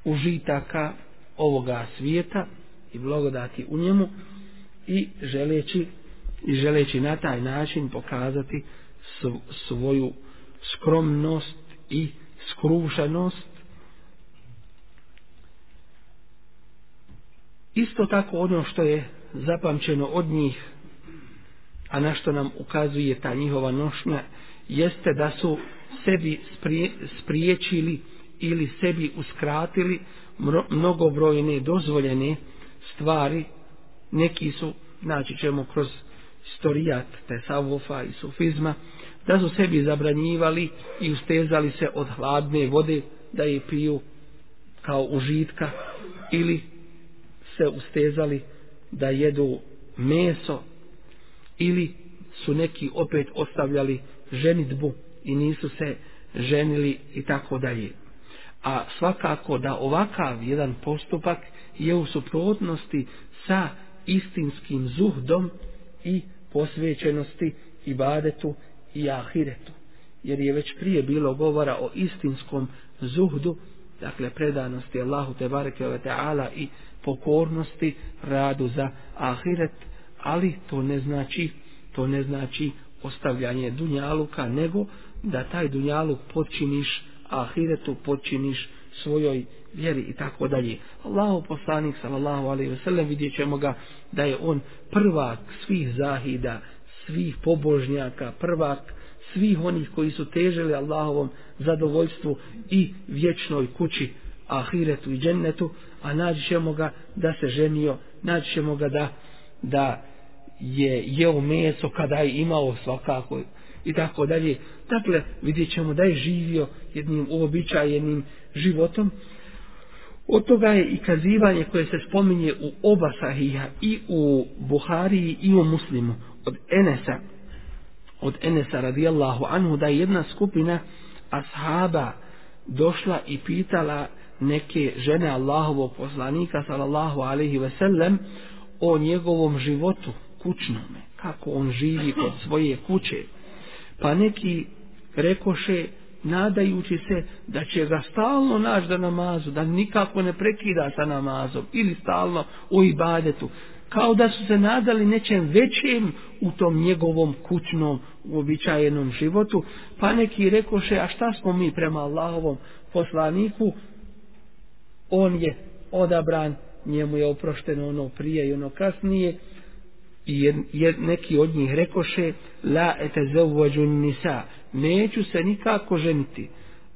užitaka ovoga svijeta i blagodati u njemu i želeći i želeći na taj način pokazati svoju skromnost i skrušenost. Isto tako ono što je zapamćeno od njih a na što nam ukazuje ta njihova nošnja jeste da su sebi spriječili ili sebi uskratili mnogobrojne dozvoljene stvari. Neki su znači ćemo kroz istorijat tesavufa i sufizma da su sebi zabranjivali i ustezali se od hladne vode da je piju kao užitka ili se ustezali da jedu meso ili su neki opet ostavljali ženitbu i nisu se ženili i tako dalje. A svakako da ovakav jedan postupak je u suprotnosti sa istinskim zuhdom i posvećenosti ibadetu i ahiretu. Jer je već prije bilo govora o istinskom zuhdu, dakle predanosti Allahu te bareke ve taala i pokornosti radu za ahiret, ali to ne znači to ne znači ostavljanje dunjaluka, nego da taj dunjaluk počiniš ahiretu, počiniš svojoj vjeri i tako dalje. Allahu poslanik sallallahu alejhi ve sellem vidjet ćemo ga da je on prvak svih zahida, svih pobožnjaka, prvak svih onih koji su težili Allahovom zadovoljstvu i vječnoj kući ahiretu i džennetu, a naći ćemo ga da se ženio, naći ćemo ga da, da je jeo meso kada je imao svakako i tako dalje. Dakle, vidjet ćemo da je živio jednim uobičajenim životom. Od toga je i kazivanje koje se spominje u oba sahija, i u Buhariji i u Muslimu od Enesa od Enesa radijallahu anhu da je jedna skupina ashaba došla i pitala neke žene Allahovog poslanika sallallahu alaihi ve sellem o njegovom životu kućnome, kako on živi kod svoje kuće. Pa neki rekoše, nadajući se da će ga stalno naš da namazu, da nikako ne prekida sa namazom ili stalno u ibadetu, kao da su se nadali nečem većem u tom njegovom kućnom uobičajenom životu, pa neki rekoše, a šta smo mi prema Allahovom poslaniku, on je odabran, njemu je oprošteno ono prije i ono kasnije, i jed, jed, neki od njih rekoše la ete zauvađu nisa neću se nikako ženiti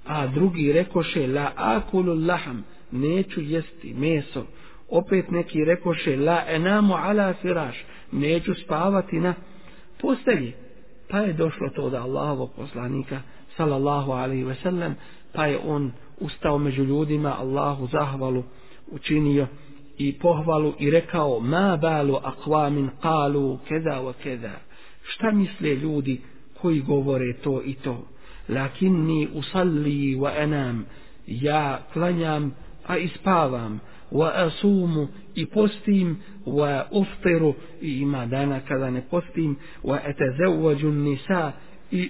a drugi rekoše la akulu laham neću jesti meso opet neki rekoše la enamu ala firaš neću spavati na postelji pa je došlo to da Allahovog poslanika sallallahu alaihi ve sellem pa je on ustao među ljudima Allahu zahvalu učinio i pohvalu i rekao ma balu aqwamin qalu keda wa keda. Šta misle ljudi koji govore to i to? Lakinni usalli wa anam. Ja klanjam a ispavam. Wa asumu i postim. Wa uftiru i ima dana kada ne postim. Wa etazawwaju nisa i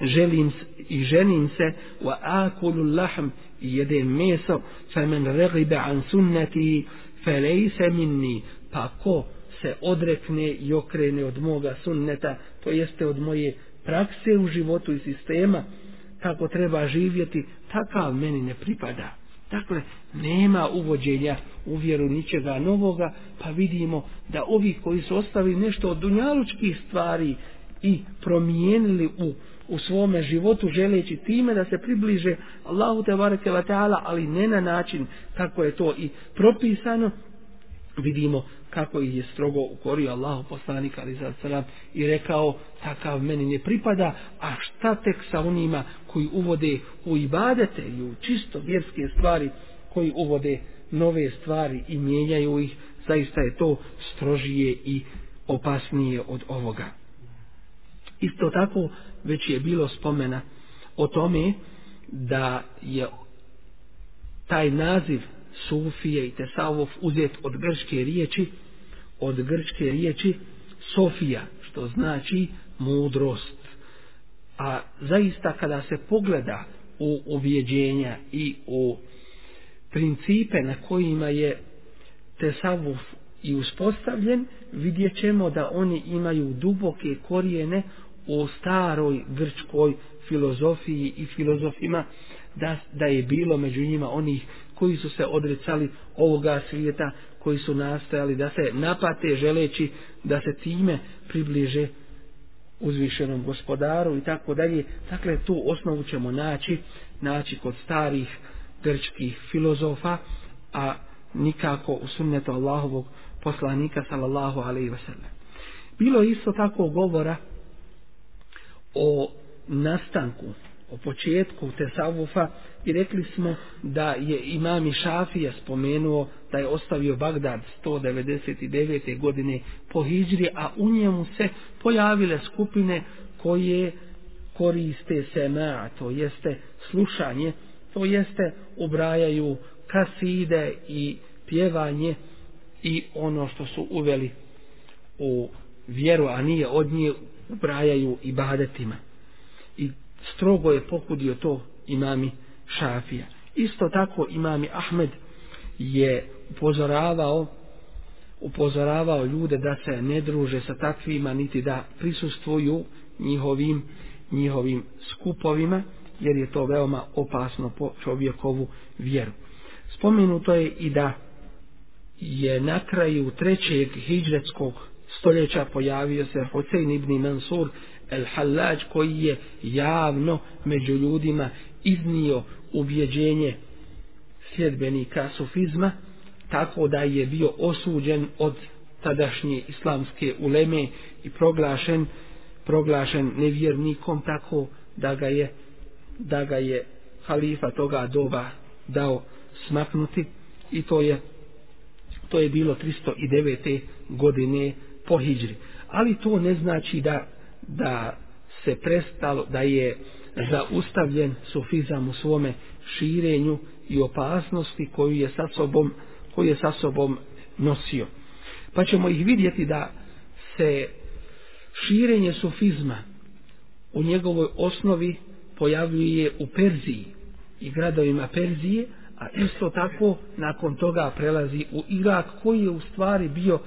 želim i ženim se. Wa akulu lahm i jedem meso. Fa men regibe an sunnati fe se minni. Pa ko se odrekne i okrene od moga sunneta to jeste od moje prakse u životu i sistema kako treba živjeti takav meni ne pripada. Dakle nema uvođenja u vjeru ničega novoga pa vidimo da ovi koji su ostavili nešto od dunjalučkih stvari i promijenili u u svome životu želeći time da se približe Allahu te bareke ve taala ali ne na način kako je to i propisano. Vidimo kako ih je strogo ukorio Allahu poslanik ali za salam i rekao takav meni ne pripada a šta tek sa onima koji uvode u ibadete i u čisto vjerske stvari koji uvode nove stvari i mijenjaju ih zaista je to strožije i opasnije od ovoga isto tako već je bilo spomena o tome da je taj naziv Sufije i Tesavov uzet od grčke riječi od grčke riječi Sofija, što znači mudrost. A zaista kada se pogleda u uvjeđenja i u principe na kojima je Tesavuf i uspostavljen, vidjet ćemo da oni imaju duboke korijene u staroj grčkoj filozofiji i filozofima da, da je bilo među njima onih koji su se odrecali ovoga svijeta, koji su nastojali da se napate želeći da se time približe uzvišenom gospodaru i tako dalje. Dakle, tu osnovu ćemo naći, naći kod starih grčkih filozofa, a nikako u sunnetu Allahovog poslanika sallallahu alaihi wasallam. Bilo isto tako govora o nastanku o početku Tesavufa i rekli smo da je imam i Šafija spomenuo da je ostavio Bagdad 199. godine po Hidžri, a u njemu se pojavile skupine koje koriste sema, to jeste slušanje, to jeste ubrajaju kaside i pjevanje i ono što su uveli u vjeru, a nije od nje ubrajaju ibadetima. I strogo je pokudio to imami Šafija. Isto tako imami Ahmed je upozoravao upozoravao ljude da se ne druže sa takvima niti da prisustvuju njihovim njihovim skupovima jer je to veoma opasno po čovjekovu vjeru. Spomenuto je i da je na kraju trećeg hijđretskog stoljeća pojavio se Hosein ibn Mansur El Hallaj koji je javno među ljudima iznio ubjeđenje sljedbenika sufizma tako da je bio osuđen od tadašnje islamske uleme i proglašen proglašen nevjernikom tako da ga je da ga je halifa toga doba dao smaknuti i to je to je bilo 309. godine po hijđri. Ali to ne znači da da se prestalo, da je zaustavljen sufizam u svome širenju i opasnosti koju je sa sobom, koju je sa sobom nosio. Pa ćemo ih vidjeti da se širenje sufizma u njegovoj osnovi pojavljuje u Perziji i gradovima Perzije, a isto tako nakon toga prelazi u Irak koji je u stvari bio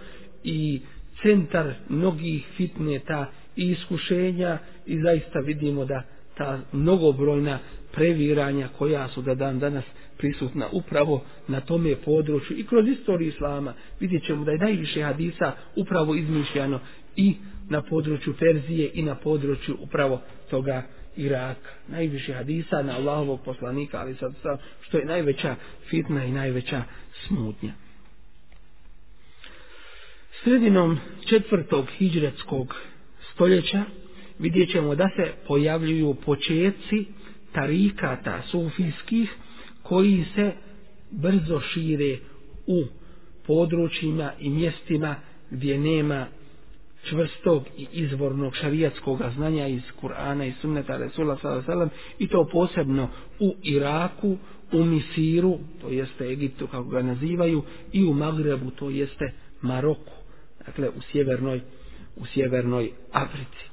i centar mnogih fitneta i iskušenja i zaista vidimo da ta mnogobrojna previranja koja su da dan danas prisutna upravo na tome području i kroz istoriju islama vidjet ćemo da je najviše hadisa upravo izmišljano i na području Perzije i na području upravo toga Iraka. Najviše hadisa na Allahovog poslanika, ali sad sad, što je najveća fitna i najveća smutnja. Sredinom četvrtog hijđretskog stoljeća vidjet ćemo da se pojavljuju početci tarikata sufijskih koji se brzo šire u područjima i mjestima gdje nema čvrstog i izvornog šarijatskog znanja iz Kur'ana i sunneta Resula s.a.v. i to posebno u Iraku, u Misiru, to jeste Egiptu kako ga nazivaju, i u Magrebu, to jeste Maroku, dakle u sjevernoj u sjevernoj Africi.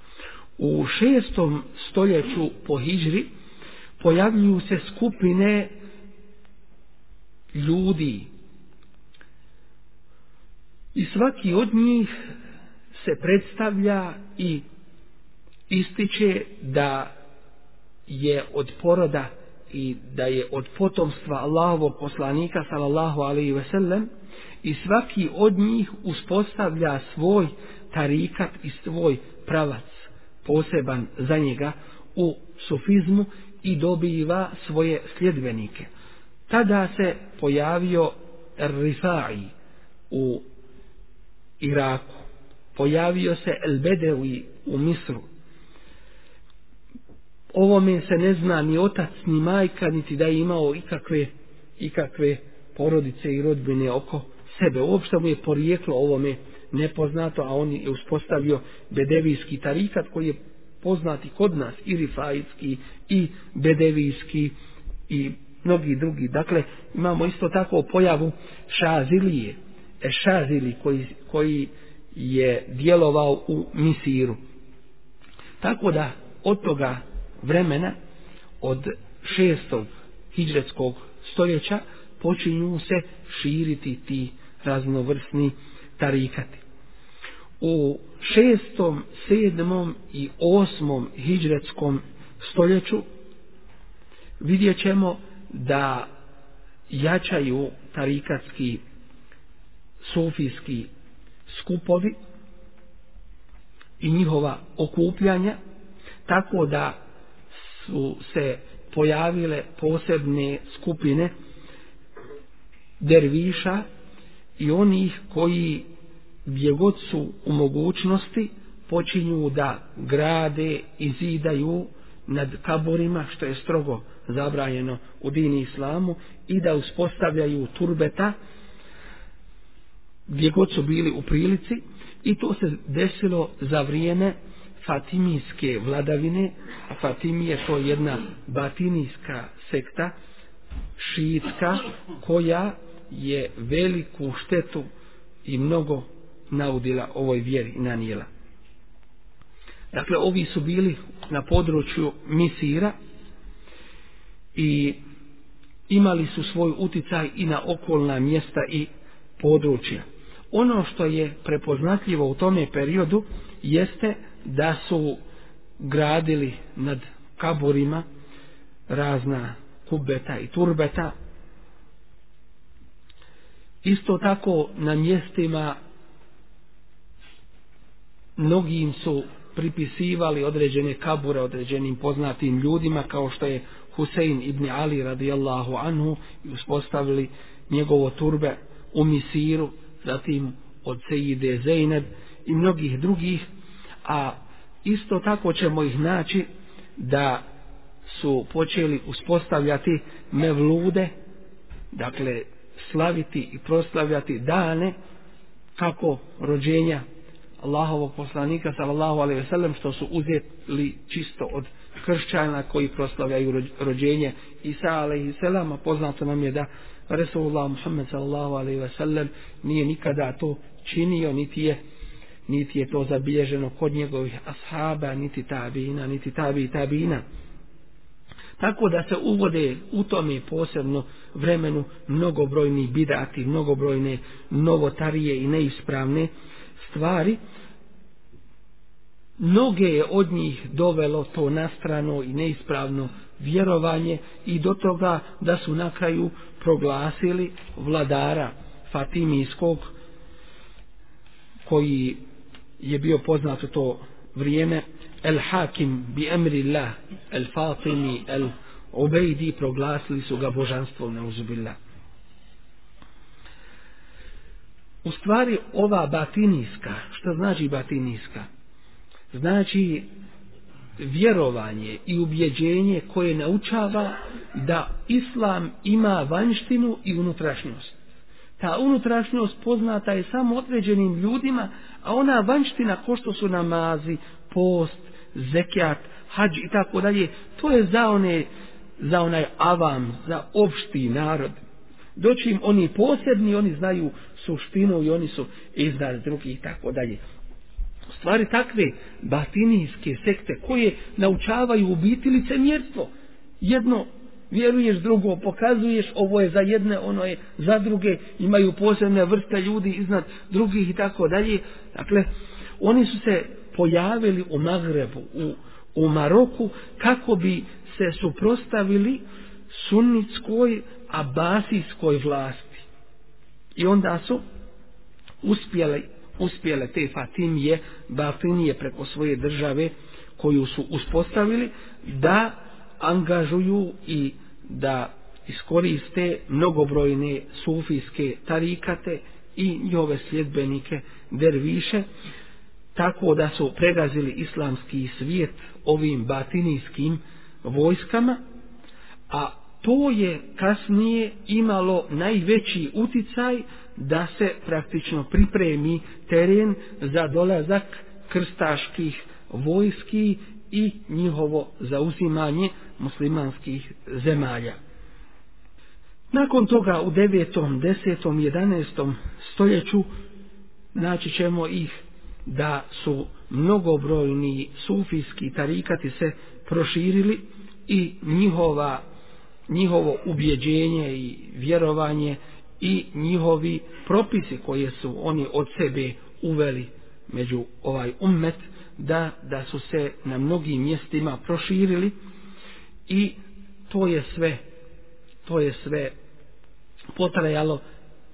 U šestom stoljeću po Hidžri pojavljuju se skupine ljudi i svaki od njih se predstavlja i ističe da je od poroda i da je od potomstva Allahovog poslanika sallallahu alaihi ve sellem i svaki od njih uspostavlja svoj tarikat i svoj pravac poseban za njega u sufizmu i dobiva svoje sljedbenike. Tada se pojavio Rifai, u Iraku. Pojavio se El Bedevi u Misru. Ovome se ne zna ni otac, ni majka, niti da je imao ikakve, ikakve porodice i rodbine oko sebe. Uopšte mu je porijeklo ovome nepoznato, a on je uspostavio bedevijski tarikat koji je poznati kod nas i rifajski i bedevijski i mnogi drugi. Dakle, imamo isto tako pojavu šazilije, e šazili koji, koji je djelovao u Misiru. Tako da od toga vremena, od šestog hidžetskog stoljeća, počinju se širiti ti raznovrsni tarikati. U šestom, sedmom i osmom hidžretskom stoljeću vidjet ćemo da jačaju tarikatski sufijski skupovi i njihova okupljanja tako da su se pojavile posebne skupine derviša i onih koji gdje god su u mogućnosti počinju da grade i zidaju nad kaborima što je strogo zabranjeno u dini islamu i da uspostavljaju turbeta gdje god su bili u prilici. I to se desilo za vrijeme Fatimijske vladavine a Fatimije to je jedna batinijska sekta šiitska koja je veliku štetu i mnogo naudila ovoj vjeri i nanijela. Dakle, ovi su bili na području Misira i imali su svoj uticaj i na okolna mjesta i područja. Ono što je prepoznatljivo u tome periodu jeste da su gradili nad kaburima razna kubeta i turbeta. Isto tako na mjestima mnogim su pripisivali određene kabure određenim poznatim ljudima kao što je Husein ibn Ali radijallahu anhu i uspostavili njegovo turbe u Misiru, zatim od Sejide Zeyneb i mnogih drugih, a isto tako ćemo ih naći da su počeli uspostavljati mevlude, dakle slaviti i proslavljati dane kako rođenja Allahovog poslanika sallallahu alejhi ve sellem što su uzeli čisto od kršćana koji proslavljaju rođenje Isa alejhi selam poznato nam je da Resulullah Muhammed sallallahu alejhi ve sellem nije nikada to činio niti je niti je to zabilježeno kod njegovih ashaba niti tabina niti tabi tabina tako da se uvode u tome posebno vremenu mnogobrojni bidati, mnogobrojne novotarije i neispravne stvari, mnoge je od njih dovelo to nastrano i neispravno vjerovanje i do toga da su na kraju proglasili vladara Fatimijskog koji je bio poznat u to vrijeme El Hakim bi emri Allah El Fatimi El Ubejdi proglasili su ga božanstvom neuzubillah U stvari ova batinijska, što znači batinijska? Znači vjerovanje i ubjeđenje koje naučava da islam ima vanjštinu i unutrašnjost. Ta unutrašnjost poznata je samo određenim ljudima, a ona vanština ko što su namazi, post, zekijat, hađ i tako dalje, to je za one za onaj avam, za opšti narod, doći im oni posebni, oni znaju suštinu i oni su iznad drugih i tako dalje. U stvari takve batinijske sekte koje naučavaju u biti licemjerstvo. Jedno vjeruješ, drugo pokazuješ, ovo je za jedne, ono je za druge, imaju posebne vrste ljudi iznad drugih i tako dalje. Dakle, oni su se pojavili u Magrebu, u, u Maroku, kako bi se suprostavili sunnitskoj abasijskoj vlasti. I onda su uspjele, uspjele te Fatimije, Batinije preko svoje države koju su uspostavili da angažuju i da iskoriste mnogobrojne sufijske tarikate i njove sljedbenike derviše, tako da su pregazili islamski svijet ovim batinijskim vojskama, a to je kasnije imalo najveći uticaj da se praktično pripremi teren za dolazak krstaških vojski i njihovo zauzimanje muslimanskih zemalja. Nakon toga u 9., 10., 11. stoljeću naći ćemo ih da su mnogobrojni sufijski tarikati se proširili i njihova njihovo ubjeđenje i vjerovanje i njihovi propisi koje su oni od sebe uveli među ovaj ummet da, da su se na mnogim mjestima proširili i to je sve to je sve potrajalo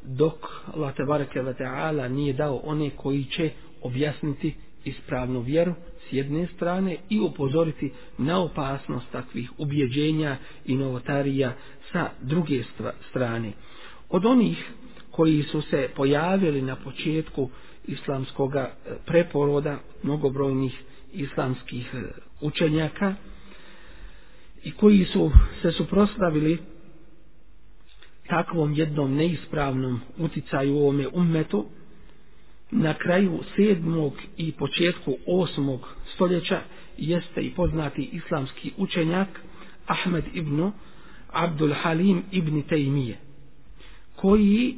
dok Allah te bareke ve taala nije dao one koji će objasniti ispravnu vjeru s jedne strane i upozoriti na opasnost takvih ubjeđenja i novotarija sa druge strane. Od onih koji su se pojavili na početku islamskog e, preporoda mnogobrojnih islamskih e, učenjaka i koji su se suprostavili takvom jednom neispravnom uticaju u ovome ummetu, na kraju sedmog i početku osmog stoljeća jeste i poznati islamski učenjak Ahmed ibn Abdul Halim ibn Tejmije, koji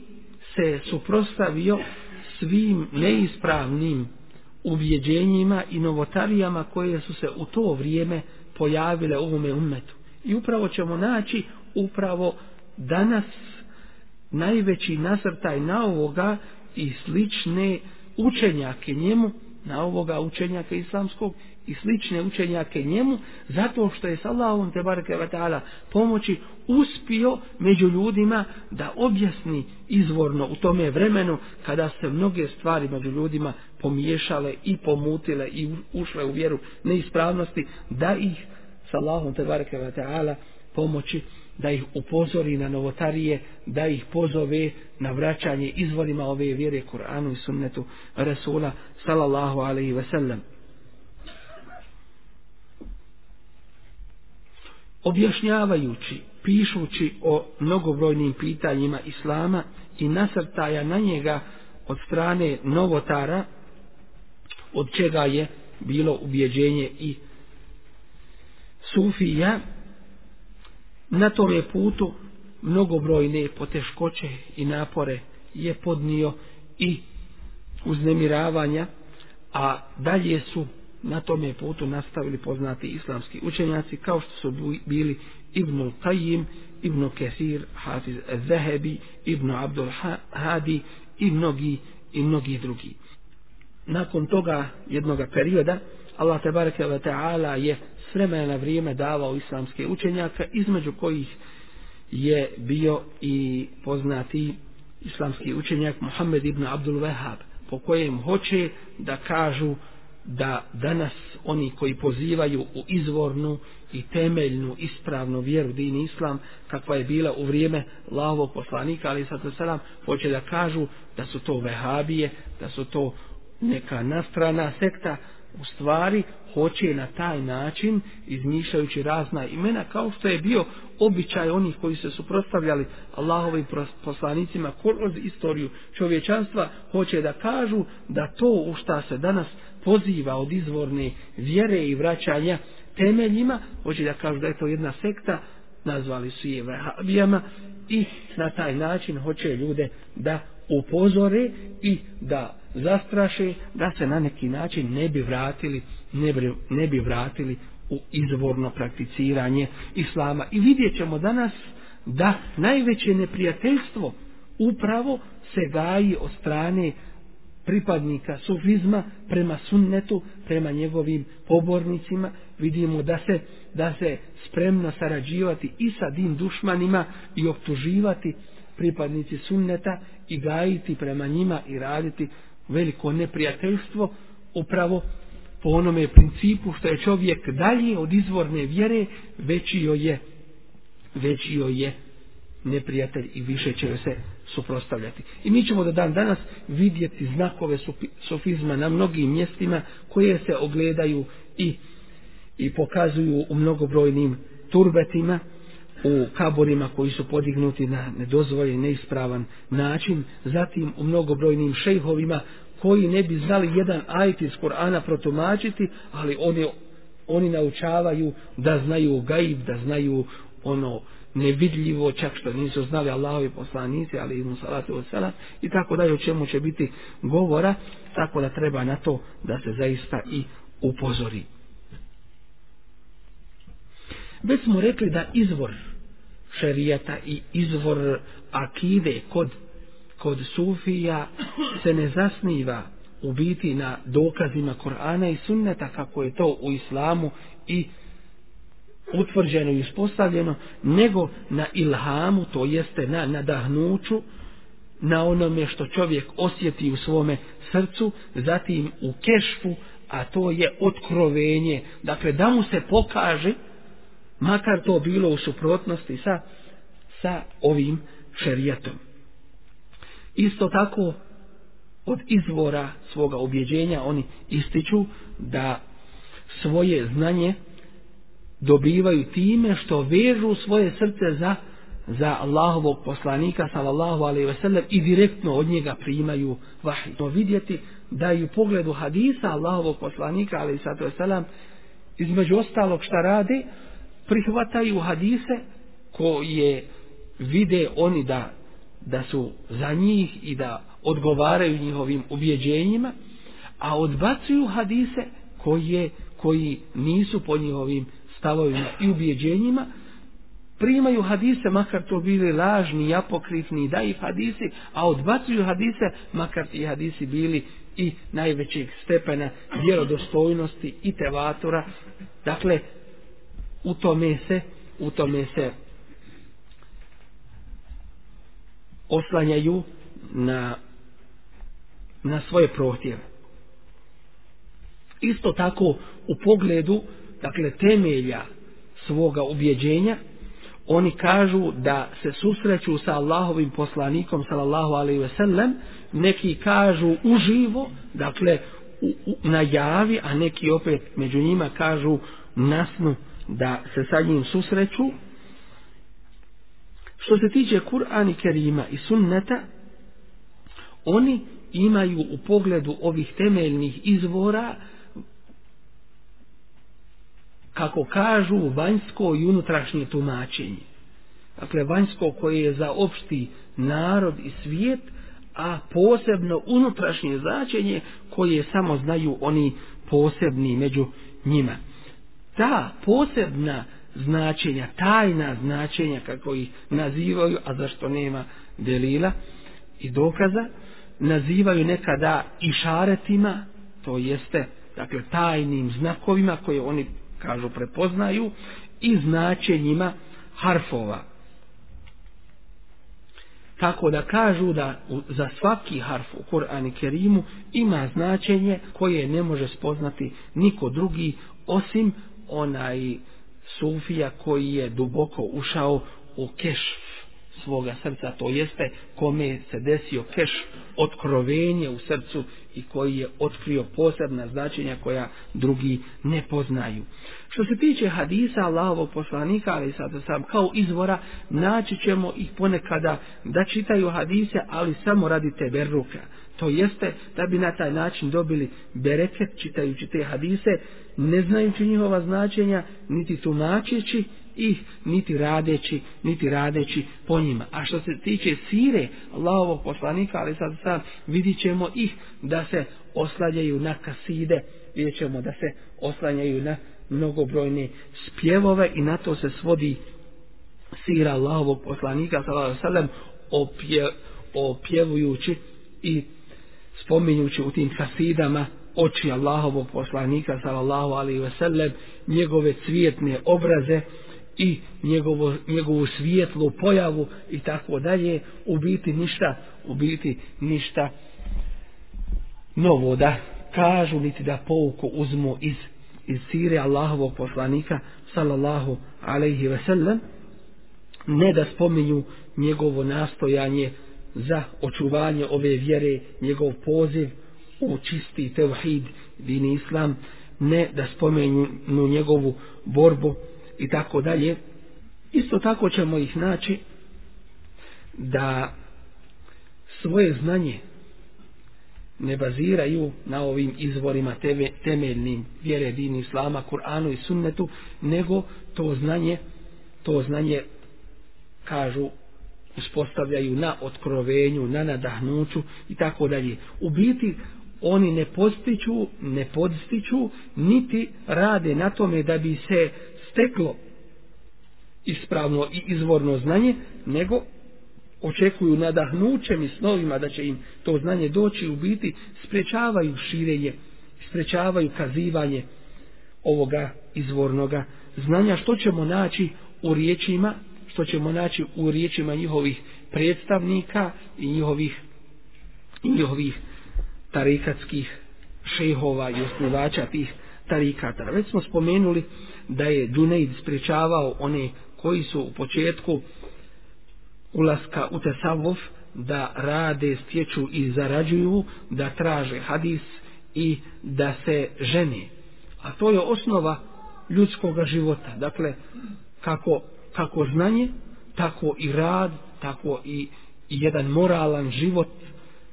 se suprostavio svim neispravnim ubjeđenjima i novotarijama koje su se u to vrijeme pojavile u ovome ummetu. I upravo ćemo naći upravo danas najveći nasrtaj na ovoga i slične učenjake njemu, na ovoga učenjaka islamskog i slične učenjake njemu, zato što je s Allahom te barke ta'ala pomoći uspio među ljudima da objasni izvorno u tome vremenu kada se mnoge stvari među ljudima pomiješale i pomutile i ušle u vjeru neispravnosti, da ih s Allahom te barke ta'ala pomoći da ih upozori na novotarije, da ih pozove na vraćanje izvorima ove vjere Kur'anu i sunnetu Rasula sallallahu alaihi ve sellem. Objašnjavajući, pišući o mnogobrojnim pitanjima Islama i nasrtaja na njega od strane novotara, od čega je bilo ubjeđenje i Sufija, na tom je putu mnogobrojne poteškoće i napore je podnio i uznemiravanja, a dalje su na tom je putu nastavili poznati islamski učenjaci kao što su bili Ibn Qayyim, Ibn Kesir, Hafiz Zahebi, Ibn Abdul Hadi i mnogi i mnogi drugi. Nakon toga jednog perioda Allah te bareke ve taala je vremena na vrijeme davao islamske učenjaka između kojih je bio i poznati islamski učenjak Muhammed ibn Abdul Wahhab po kojem hoće da kažu da danas oni koji pozivaju u izvornu i temeljnu ispravnu vjeru din islam kakva je bila u vrijeme lavog poslanika ali sad selam hoće da kažu da su to vehabije da su to neka nastrana sekta u stvari hoće na taj način izmišljajući razna imena kao što je bio običaj onih koji se suprotstavljali Allahovim poslanicima kroz istoriju čovječanstva hoće da kažu da to u šta se danas poziva od izvorne vjere i vraćanja temeljima hoće da kažu da je to jedna sekta nazvali su je vehabijama i na taj način hoće ljude da upozore i da zastraše da se na neki način ne bi vratili ne bi, ne bi vratili u izvorno prakticiranje islama. I vidjet ćemo danas da najveće neprijateljstvo upravo se gaji od strane pripadnika sufizma prema sunnetu, prema njegovim pobornicima, vidimo da se, da se spremno sarađivati i sa din dušmanima i optuživati pripadnici sunneta i gajiti prema njima i raditi veliko neprijateljstvo upravo po onome principu što je čovjek dalje od izvorne vjere veći joj je veći joj je neprijatelj i više će joj se suprostavljati. I mi ćemo da dan danas vidjeti znakove sofizma na mnogim mjestima koje se ogledaju i, i pokazuju u mnogobrojnim turbetima, u kaborima koji su podignuti na nedozvoljen, neispravan način, zatim u mnogobrojnim šejhovima koji ne bi znali jedan ajit iz Korana protumačiti, ali oni, oni naučavaju da znaju gaib, da znaju ono nevidljivo, čak što nisu znali Allahovi poslanici, ali im salatu od sela, i tako dalje o čemu će biti govora, tako da treba na to da se zaista i upozori. Već smo rekli da izvor šerijata i izvor akide kod, kod sufija se ne zasniva u biti na dokazima Korana i sunneta kako je to u islamu i utvrđeno i uspostavljeno, nego na ilhamu, to jeste na nadahnuću, na onome što čovjek osjeti u svome srcu, zatim u kešfu, a to je otkrovenje. Dakle, da mu se pokaže, makar to bilo u suprotnosti sa, sa ovim šerijatom. Isto tako, od izvora svoga objeđenja oni ističu da svoje znanje dobivaju time što vežu svoje srce za za Allahovog poslanika sallallahu alejhi ve sellem i direktno od njega primaju vahij. To vidjeti da i u pogledu hadisa Allahovog poslanika alejhi ve sellem između ostalog šta radi, prihvataju hadise koje vide oni da da su za njih i da odgovaraju njihovim ubjeđenjima, a odbacuju hadise koje, koji nisu po njihovim stavovima i ubjeđenjima, primaju hadise, makar to bili lažni, apokrifni, da i hadisi, a odbacuju hadise, makar ti hadisi bili i najvećeg stepena vjerodostojnosti i tevatora. Dakle, u tome se, u tome se oslanjaju na, na svoje prohtjeve. Isto tako u pogledu dakle temelja svoga ubjeđenja oni kažu da se susreću sa Allahovim poslanikom sallallahu alejhi ve sellem neki kažu uživo dakle u, u, na javi a neki opet među njima kažu nasnu da se sa njim susreću što se tiče Kur'ana Kerima i Sunneta oni imaju u pogledu ovih temeljnih izvora kako kažu vanjsko i unutrašnje tumačenje. Dakle, vanjsko koje je za opšti narod i svijet, a posebno unutrašnje značenje koje samo znaju oni posebni među njima. Ta posebna značenja, tajna značenja kako ih nazivaju, a zašto nema delila i dokaza, nazivaju nekada i šaretima, to jeste, dakle, tajnim znakovima koje oni kažu prepoznaju i značenjima harfova. Tako da kažu da za svaki harf u Kur'an i Kerimu ima značenje koje ne može spoznati niko drugi osim onaj sufija koji je duboko ušao u kešf svoga srca, to jeste kome se desio keš otkrovenje u srcu i koji je otkrio posebna značenja koja drugi ne poznaju. Što se tiče hadisa Allahovog poslanika, ali sad sam kao izvora, naći ćemo ih ponekada da čitaju hadise, ali samo radi teberruka. To jeste da bi na taj način dobili bereket čitajući te hadise, ne znajući njihova značenja, niti tumačeći ih niti radeći, niti radeći po njima. A što se tiče sire Allahovog poslanika, ali sad sad vidit ćemo ih da se oslanjaju na kaside, vidjet ćemo da se oslanjaju na mnogobrojne spjevove i na to se svodi sira Allahovog poslanika, sallallahu sallam, opje, opjevujući i spominjući u tim kasidama oči Allahovog poslanika sallallahu alaihi ve sellem njegove cvijetne obraze i njegovo, njegovu svijetlu pojavu i tako dalje u biti ništa u biti ništa novo da kažu niti da pouku uzmu iz, iz sire Allahovog poslanika sallallahu alaihi ve sellem ne da spominju njegovo nastojanje za očuvanje ove vjere, njegov poziv u čisti tevhid, din islam, ne da spomenu njegovu borbu i tako dalje. Isto tako ćemo ih naći da svoje znanje ne baziraju na ovim izvorima teve, temeljnim vjere din islama, Kur'anu i sunnetu, nego to znanje, to znanje kažu uspostavljaju na otkrovenju, na nadahnuću i tako dalje. U biti oni ne postiću, ne podstiću, niti rade na tome da bi se steklo ispravno i izvorno znanje, nego očekuju nadahnućem i snovima da će im to znanje doći u biti, sprečavaju širenje, sprečavaju kazivanje ovoga izvornoga znanja, što ćemo naći u riječima, što ćemo naći u riječima njihovih predstavnika i njihovih, i njihovih tarikatskih šehova i osnivača tih tarikata. Već smo spomenuli da je Duneid sprečavao one koji su u početku ulaska u tesavov da rade, stječu i zarađuju, da traže hadis i da se ženi. A to je osnova ljudskog života. Dakle, kako, kako znanje, tako i rad, tako i, i jedan moralan život,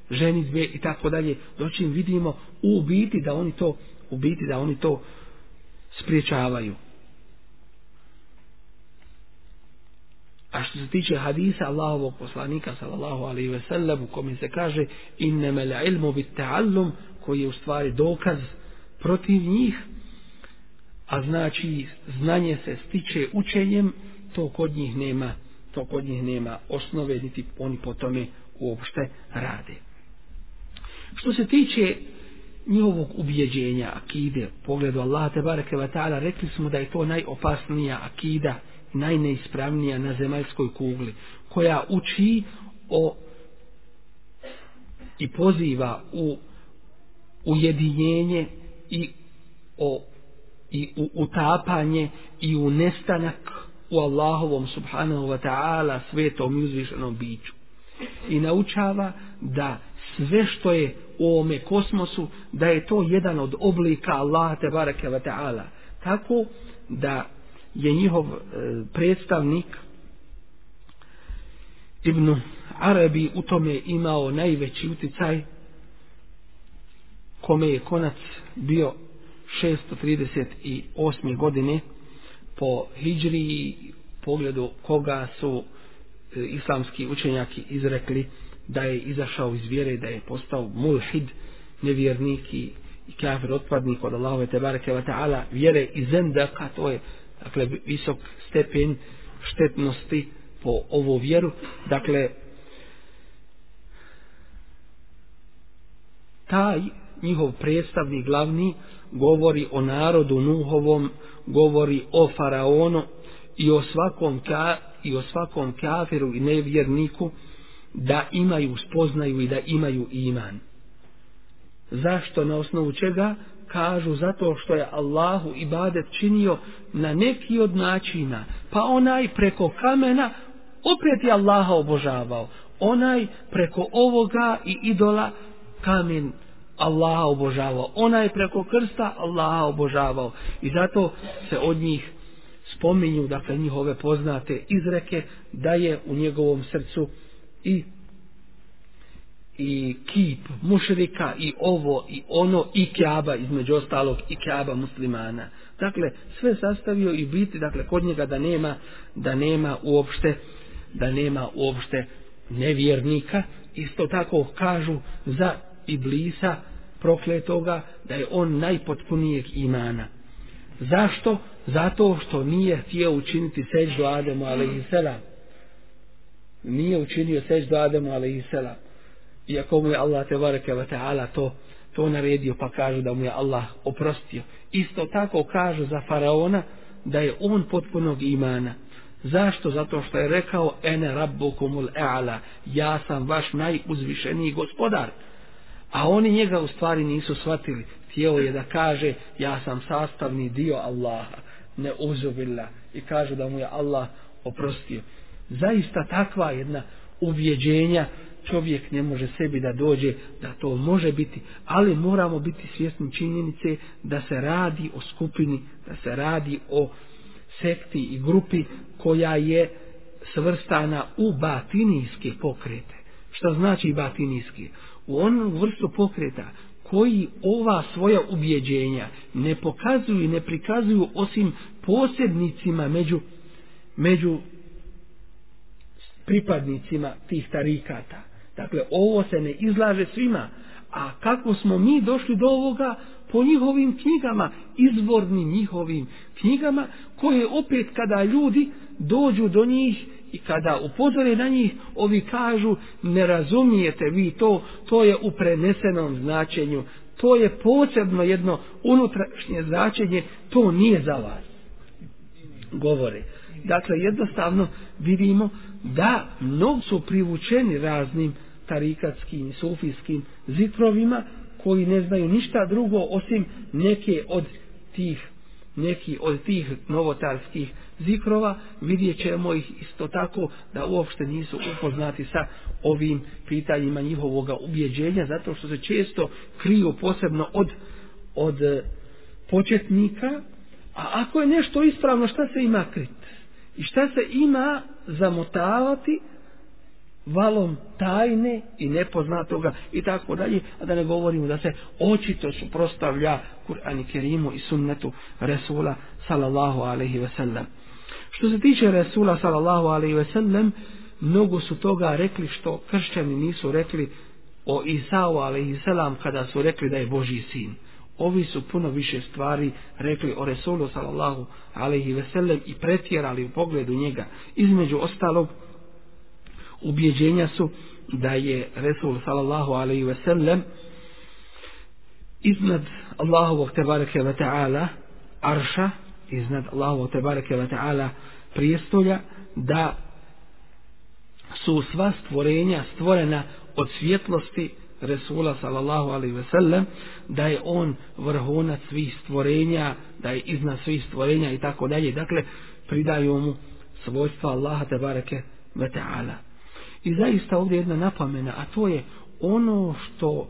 ženitbe i tako dalje. Doći vidimo u biti da oni to, u biti da oni to spriječavaju. A što se tiče hadisa Allahovog poslanika sallallahu alaihi ve sellem u kome se kaže inneme la ilmu bit ta'allum koji je u stvari dokaz protiv njih a znači znanje se stiče učenjem to kod njih nema to kod njih nema osnove niti oni po tome uopšte rade. Što se tiče njihovog ubjeđenja akide pogledu Allah te bareke ve taala rekli smo da je to najopasnija akida najneispravnija na zemaljskoj kugli, koja uči o i poziva u ujedinjenje i o i u utapanje i u nestanak u Allahovom subhanahu wa ta'ala svetom i uzvišenom biću. I naučava da sve što je u ovome kosmosu, da je to jedan od oblika Allaha te barake wa ta'ala. Tako da je njihov e, predstavnik Ibn Arabi u tome imao najveći uticaj kome je konac bio 638. godine po hijri pogledu koga su e, islamski učenjaki izrekli da je izašao iz vjere, da je postao mulhid, nevjernik i, i kafir otpadnik od Allahove tebareke wa ta'ala, vjere i zendaka, to je dakle visok stepen štetnosti po ovu vjeru. Dakle taj njihov predstavni glavni govori o narodu Nuhovom govori o faraonu i o svakom ka, i o svakom kafiru i nevjerniku da imaju spoznaju i da imaju iman zašto na osnovu čega kažu zato što je Allahu ibadet činio na neki od načina, pa onaj preko kamena opet je Allaha obožavao. Onaj preko ovoga i idola kamen Allaha obožavao. Onaj preko krsta Allaha obožavao. I zato se od njih spominju, dakle njihove poznate izreke, da je u njegovom srcu i i kip mušrika i ovo i ono i kjaba između ostalog i kjaba muslimana. Dakle, sve sastavio i biti, dakle, kod njega da nema, da nema uopšte, da nema uopšte nevjernika. Isto tako kažu za Iblisa prokletoga da je on najpotpunijeg imana. Zašto? Zato što nije htio učiniti seđu Ademu alaihisselam. Nije učinio seđu Ademu alaihisselam iako mu je Allah te bareke ve taala to to naredio pa kažu da mu je Allah oprostio isto tako kažu za faraona da je on potpunog imana zašto zato što je rekao ene rabbukumul e'ala, ja sam vaš najuzvišeniji gospodar a oni njega u stvari nisu shvatili htio je da kaže ja sam sastavni dio Allaha ne uzubila i kaže da mu je Allah oprostio zaista takva jedna uvjeđenja čovjek ne može sebi da dođe da to može biti, ali moramo biti svjesni činjenice da se radi o skupini, da se radi o sekti i grupi koja je svrstana u batinijske pokrete. Šta znači batinijski? U onu vrstu pokreta koji ova svoja ubjeđenja ne pokazuju i ne prikazuju osim posebnicima među, među pripadnicima tih tarikata. Dakle, ovo se ne izlaže svima. A kako smo mi došli do ovoga? Po njihovim knjigama, izvornim njihovim knjigama, koje opet kada ljudi dođu do njih i kada upozore na njih, ovi kažu, ne razumijete vi to, to je u prenesenom značenju, to je posebno jedno unutrašnje značenje, to nije za vas. Govore. Dakle, jednostavno vidimo da mnog su privučeni raznim tarikatskim i sufijskim zikrovima koji ne znaju ništa drugo osim neke od tih neki od tih novotarskih zikrova, vidjet ćemo ih isto tako da uopšte nisu upoznati sa ovim pitanjima njihovog ubjeđenja, zato što se često kriju posebno od, od e, početnika, a ako je nešto ispravno, šta se ima krit? I šta se ima zamotavati? Valom tajne i nepoznatoga i tako dalje, a da ne govorimo da se očito suprostavlja Kur'an Kerimu i sunnetu Resula sallallahu alaihi ve sellem. Što se tiče Resula sallallahu alaihi ve sellem, mnogo su toga rekli što kršćani nisu rekli o Isao alaihi selam kada su rekli da je Boži sin. Ovi su puno više stvari rekli o Resulu sallallahu alaihi ve sellem i pretjerali u pogledu njega. Između ostalog, ubjeđenja su da je Resul sallallahu alaihi ve sellem iznad Allahovog tebareke ve ta'ala arša, iznad Allahovog tebareke ve ta'ala prijestolja, da su sva stvorenja stvorena od svjetlosti Resula sallallahu alaihi ve sellem, da je on vrhunac svih stvorenja, da je iznad svih stvorenja i tako dalje. Dakle, pridaju mu svojstva Allaha tebareke ve ta'ala. I zaista ovdje jedna napomena, a to je ono što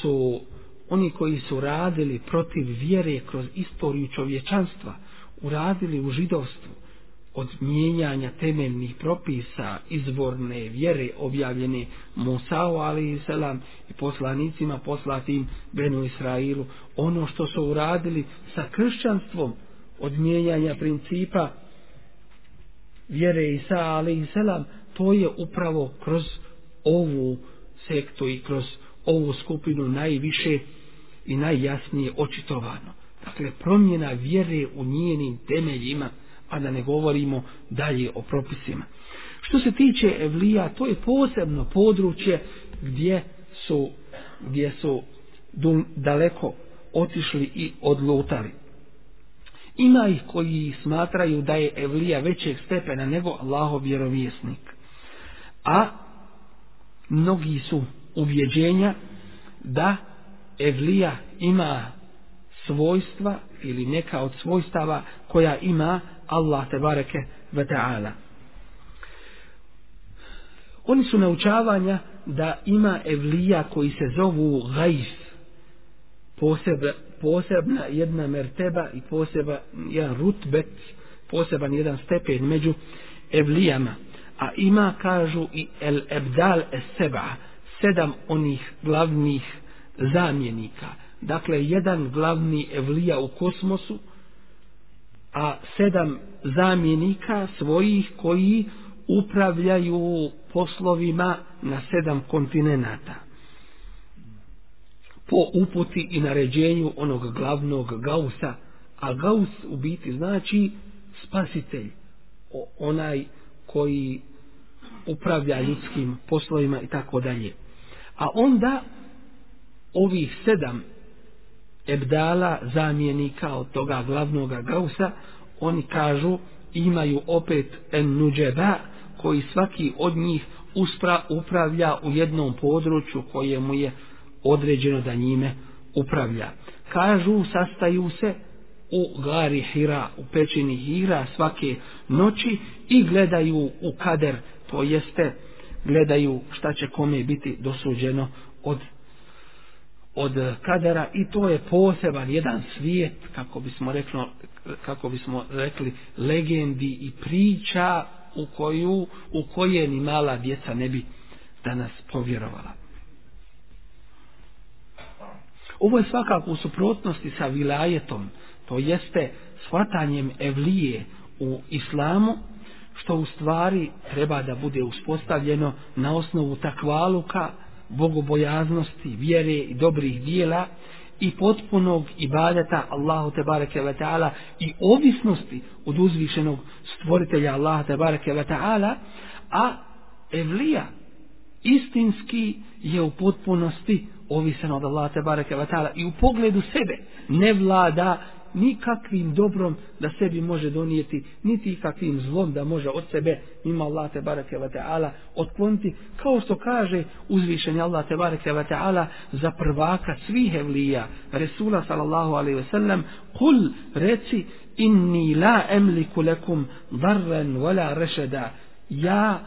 su oni koji su radili protiv vjere kroz istoriju čovječanstva, uradili u židovstvu od mijenjanja temeljnih propisa izvorne vjere objavljene Musao ali selam i poslanicima poslatim Benu Israilu. Ono što su uradili sa kršćanstvom od mijenjanja principa vjere Isa ali selam to je upravo kroz ovu sektu i kroz ovu skupinu najviše i najjasnije očitovano. Dakle, promjena vjere u njenim temeljima, a da ne govorimo dalje o propisima. Što se tiče Evlija, to je posebno područje gdje su, gdje su daleko otišli i odlutali. Ima ih koji smatraju da je Evlija većeg stepena nego Allahov vjerovjesnik a mnogi su ubjeđenja da Evlija ima svojstva ili neka od svojstava koja ima Allah te bareke ve taala. Oni su naučavanja da ima evlija koji se zovu gajf, posebna, posebna jedna merteba i poseban jedan rutbet, poseban jedan stepen među evlijama a ima kažu i el ebdal es seba sedam onih glavnih zamjenika. Dakle jedan glavni evlija u kosmosu a sedam zamjenika svojih koji upravljaju poslovima na sedam kontinenata. Po uputi i naređenju onog glavnog gausa a gaus u biti znači spasitelj onaj koji upravlja ljudskim poslovima i tako dalje. A onda ovih sedam ebdala zamjenika od toga glavnog gausa, oni kažu imaju opet en nuđeba koji svaki od njih uspra, upravlja u jednom području koje mu je određeno da njime upravlja. Kažu, sastaju se u gari Hira, u pećini Hira svake noći i gledaju u kader, to jeste gledaju šta će kome biti dosuđeno od od kadera i to je poseban jedan svijet kako bismo rekli kako bismo rekli legendi i priča u koju u koje ni mala djeca ne bi danas povjerovala. Ovo je svakako u suprotnosti sa vilajetom, to jeste shvatanjem evlije u islamu, što u stvari treba da bude uspostavljeno na osnovu takvaluka, bogobojaznosti, vjere i dobrih dijela i potpunog ibadeta Allahu te bareke ve taala i ovisnosti od uzvišenog stvoritelja Allaha te bareke ve taala a evlija istinski je u potpunosti ovisan od Allaha te bareke ve taala i u pogledu sebe ne vlada nikakvim dobrom da sebi može donijeti, niti kakvim zlom da može od sebe, ima Allah te bareke wa ta'ala, otkloniti, kao što kaže uzvišenje Allah te bareke wa ta'ala za prvaka svih evlija, Resula sallallahu alaihi ve sellem, kul reci, inni la emliku lekum darren wala rešeda, ja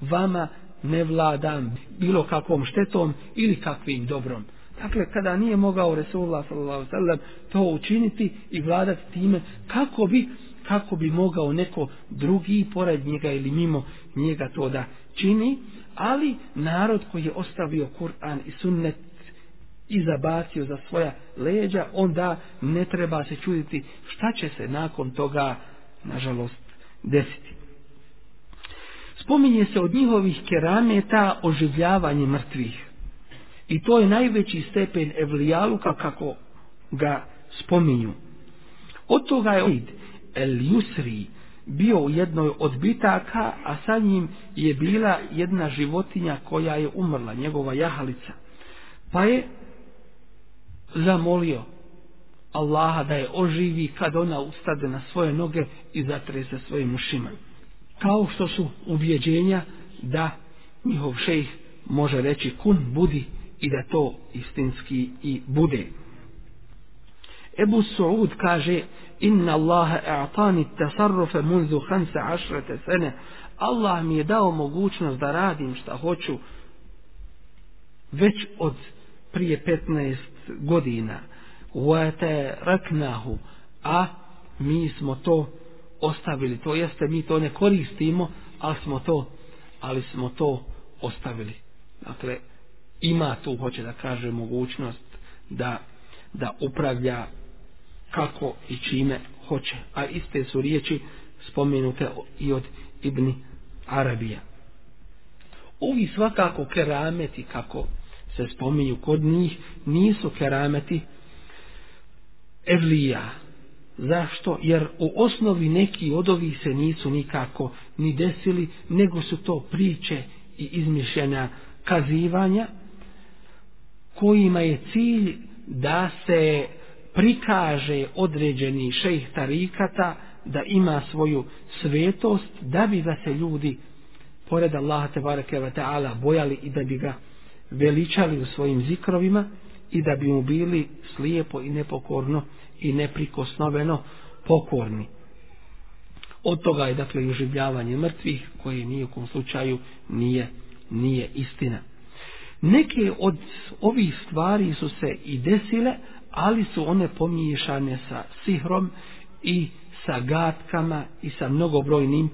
vama ne vladam bilo kakvom štetom ili kakvim dobrom. Dakle, kada nije mogao Resulullah s.a.v. to učiniti i vladati time, kako bi, kako bi mogao neko drugi pored njega ili mimo njega to da čini, ali narod koji je ostavio Kur'an i sunnet i zabacio za svoja leđa, onda ne treba se čuditi šta će se nakon toga, nažalost, desiti. Spominje se od njihovih kerameta oživljavanje mrtvih. I to je najveći stepen evlijaluka kako ga spominju. Od toga je Oid El Yusri bio u jednoj od bitaka, a sa njim je bila jedna životinja koja je umrla, njegova jahalica. Pa je zamolio Allaha da je oživi kad ona ustade na svoje noge i zatre se svojim ušima. Kao što su ubjeđenja da njihov šejh može reći kun budi i da to istinski i bude. Ebu Suud kaže Inna Allaha a'tani tasarrufe munzu hansa ašrate sene Allah mi je dao mogućnost da radim šta hoću već od prije 15 godina. Wa raknahu a mi smo to ostavili. To jeste mi to ne koristimo ali smo to ali smo to ostavili. Dakle ima tu, hoće da kaže, mogućnost da, da upravlja kako i čime hoće. A iste su riječi spomenute i od Ibni Arabija. Ovi svakako kerameti, kako se spominju kod njih, nisu kerameti evlija. Zašto? Jer u osnovi neki od ovih se nisu nikako ni desili, nego su to priče i izmišljena kazivanja, kojima je cilj da se prikaže određeni šejh tarikata da ima svoju svetost da bi ga se ljudi pored Allaha te bareke ve taala bojali i da bi ga veličali u svojim zikrovima i da bi mu bili slijepo i nepokorno i neprikosnoveno pokorni. Od toga je dakle i oživljavanje mrtvih koje nije u kom slučaju nije, nije istina. Neke od ovih stvari su se i desile, ali su one pomiješane sa sihrom i sa gatkama i sa mnogobrojnim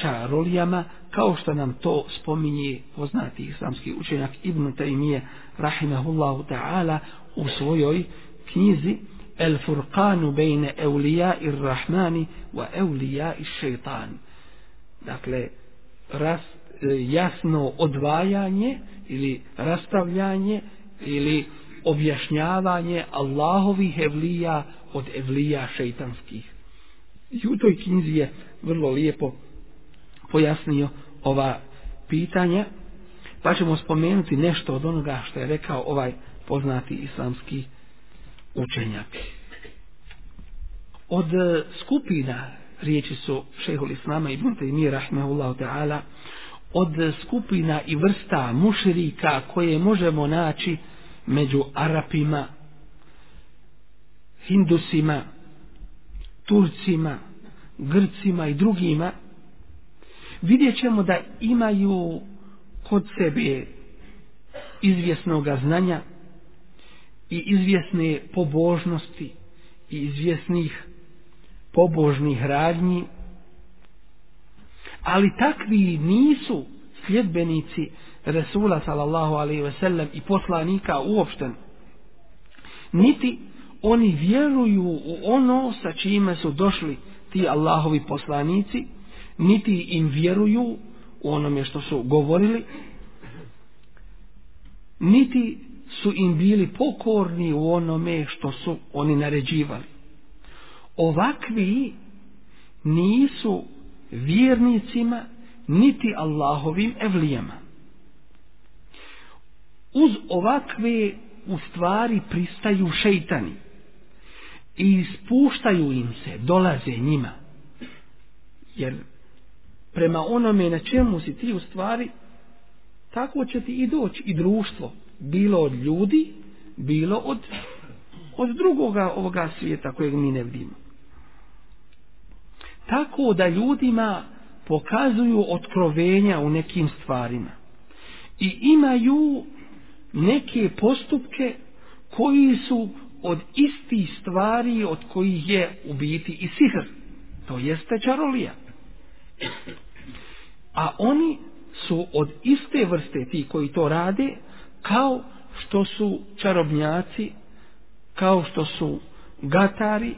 čarolijama, kao što nam to spominje poznati islamski učenjak Ibn Taymije, rahimahullahu ta'ala, u svojoj knjizi El Furqanu bejne eulija ir rahmani wa eulija i šeitan. Dakle, raz, E, jasno odvajanje ili rastavljanje ili objašnjavanje Allahovih evlija od evlija šeitanskih. I u toj knjizi je vrlo lijepo pojasnio ova pitanja, pa ćemo spomenuti nešto od onoga što je rekao ovaj poznati islamski učenjak. Od skupina riječi su šehol Islama ibn Taymi rahmehullahu ta'ala od skupina i vrsta mušrika koje možemo naći među Arapima, Hindusima Turcima, Grcima i drugima, vidjet ćemo da imaju kod sebe izvjesnog znanja i izvjesne pobožnosti i izvjesnih pobožnih radnji, ali takvi nisu sljedbenici Resula sallallahu alaihi ve sellem i poslanika uopšten. Niti oni vjeruju u ono sa čime su došli ti Allahovi poslanici, niti im vjeruju u onome što su govorili, niti su im bili pokorni u onome što su oni naređivali. Ovakvi nisu vjernicima niti Allahovim evlijama. Uz ovakve u stvari pristaju šeitani i ispuštaju im se, dolaze njima. Jer prema onome na čemu si ti u stvari, tako će ti i doći i društvo, bilo od ljudi, bilo od, od drugoga ovoga svijeta kojeg mi ne vidimo. Tako da ljudima pokazuju otkrovenja u nekim stvarima i imaju neke postupke koji su od isti stvari od kojih je u biti i sihr. To jeste čarolija. A oni su od iste vrste ti koji to rade kao što su čarobnjaci, kao što su gatari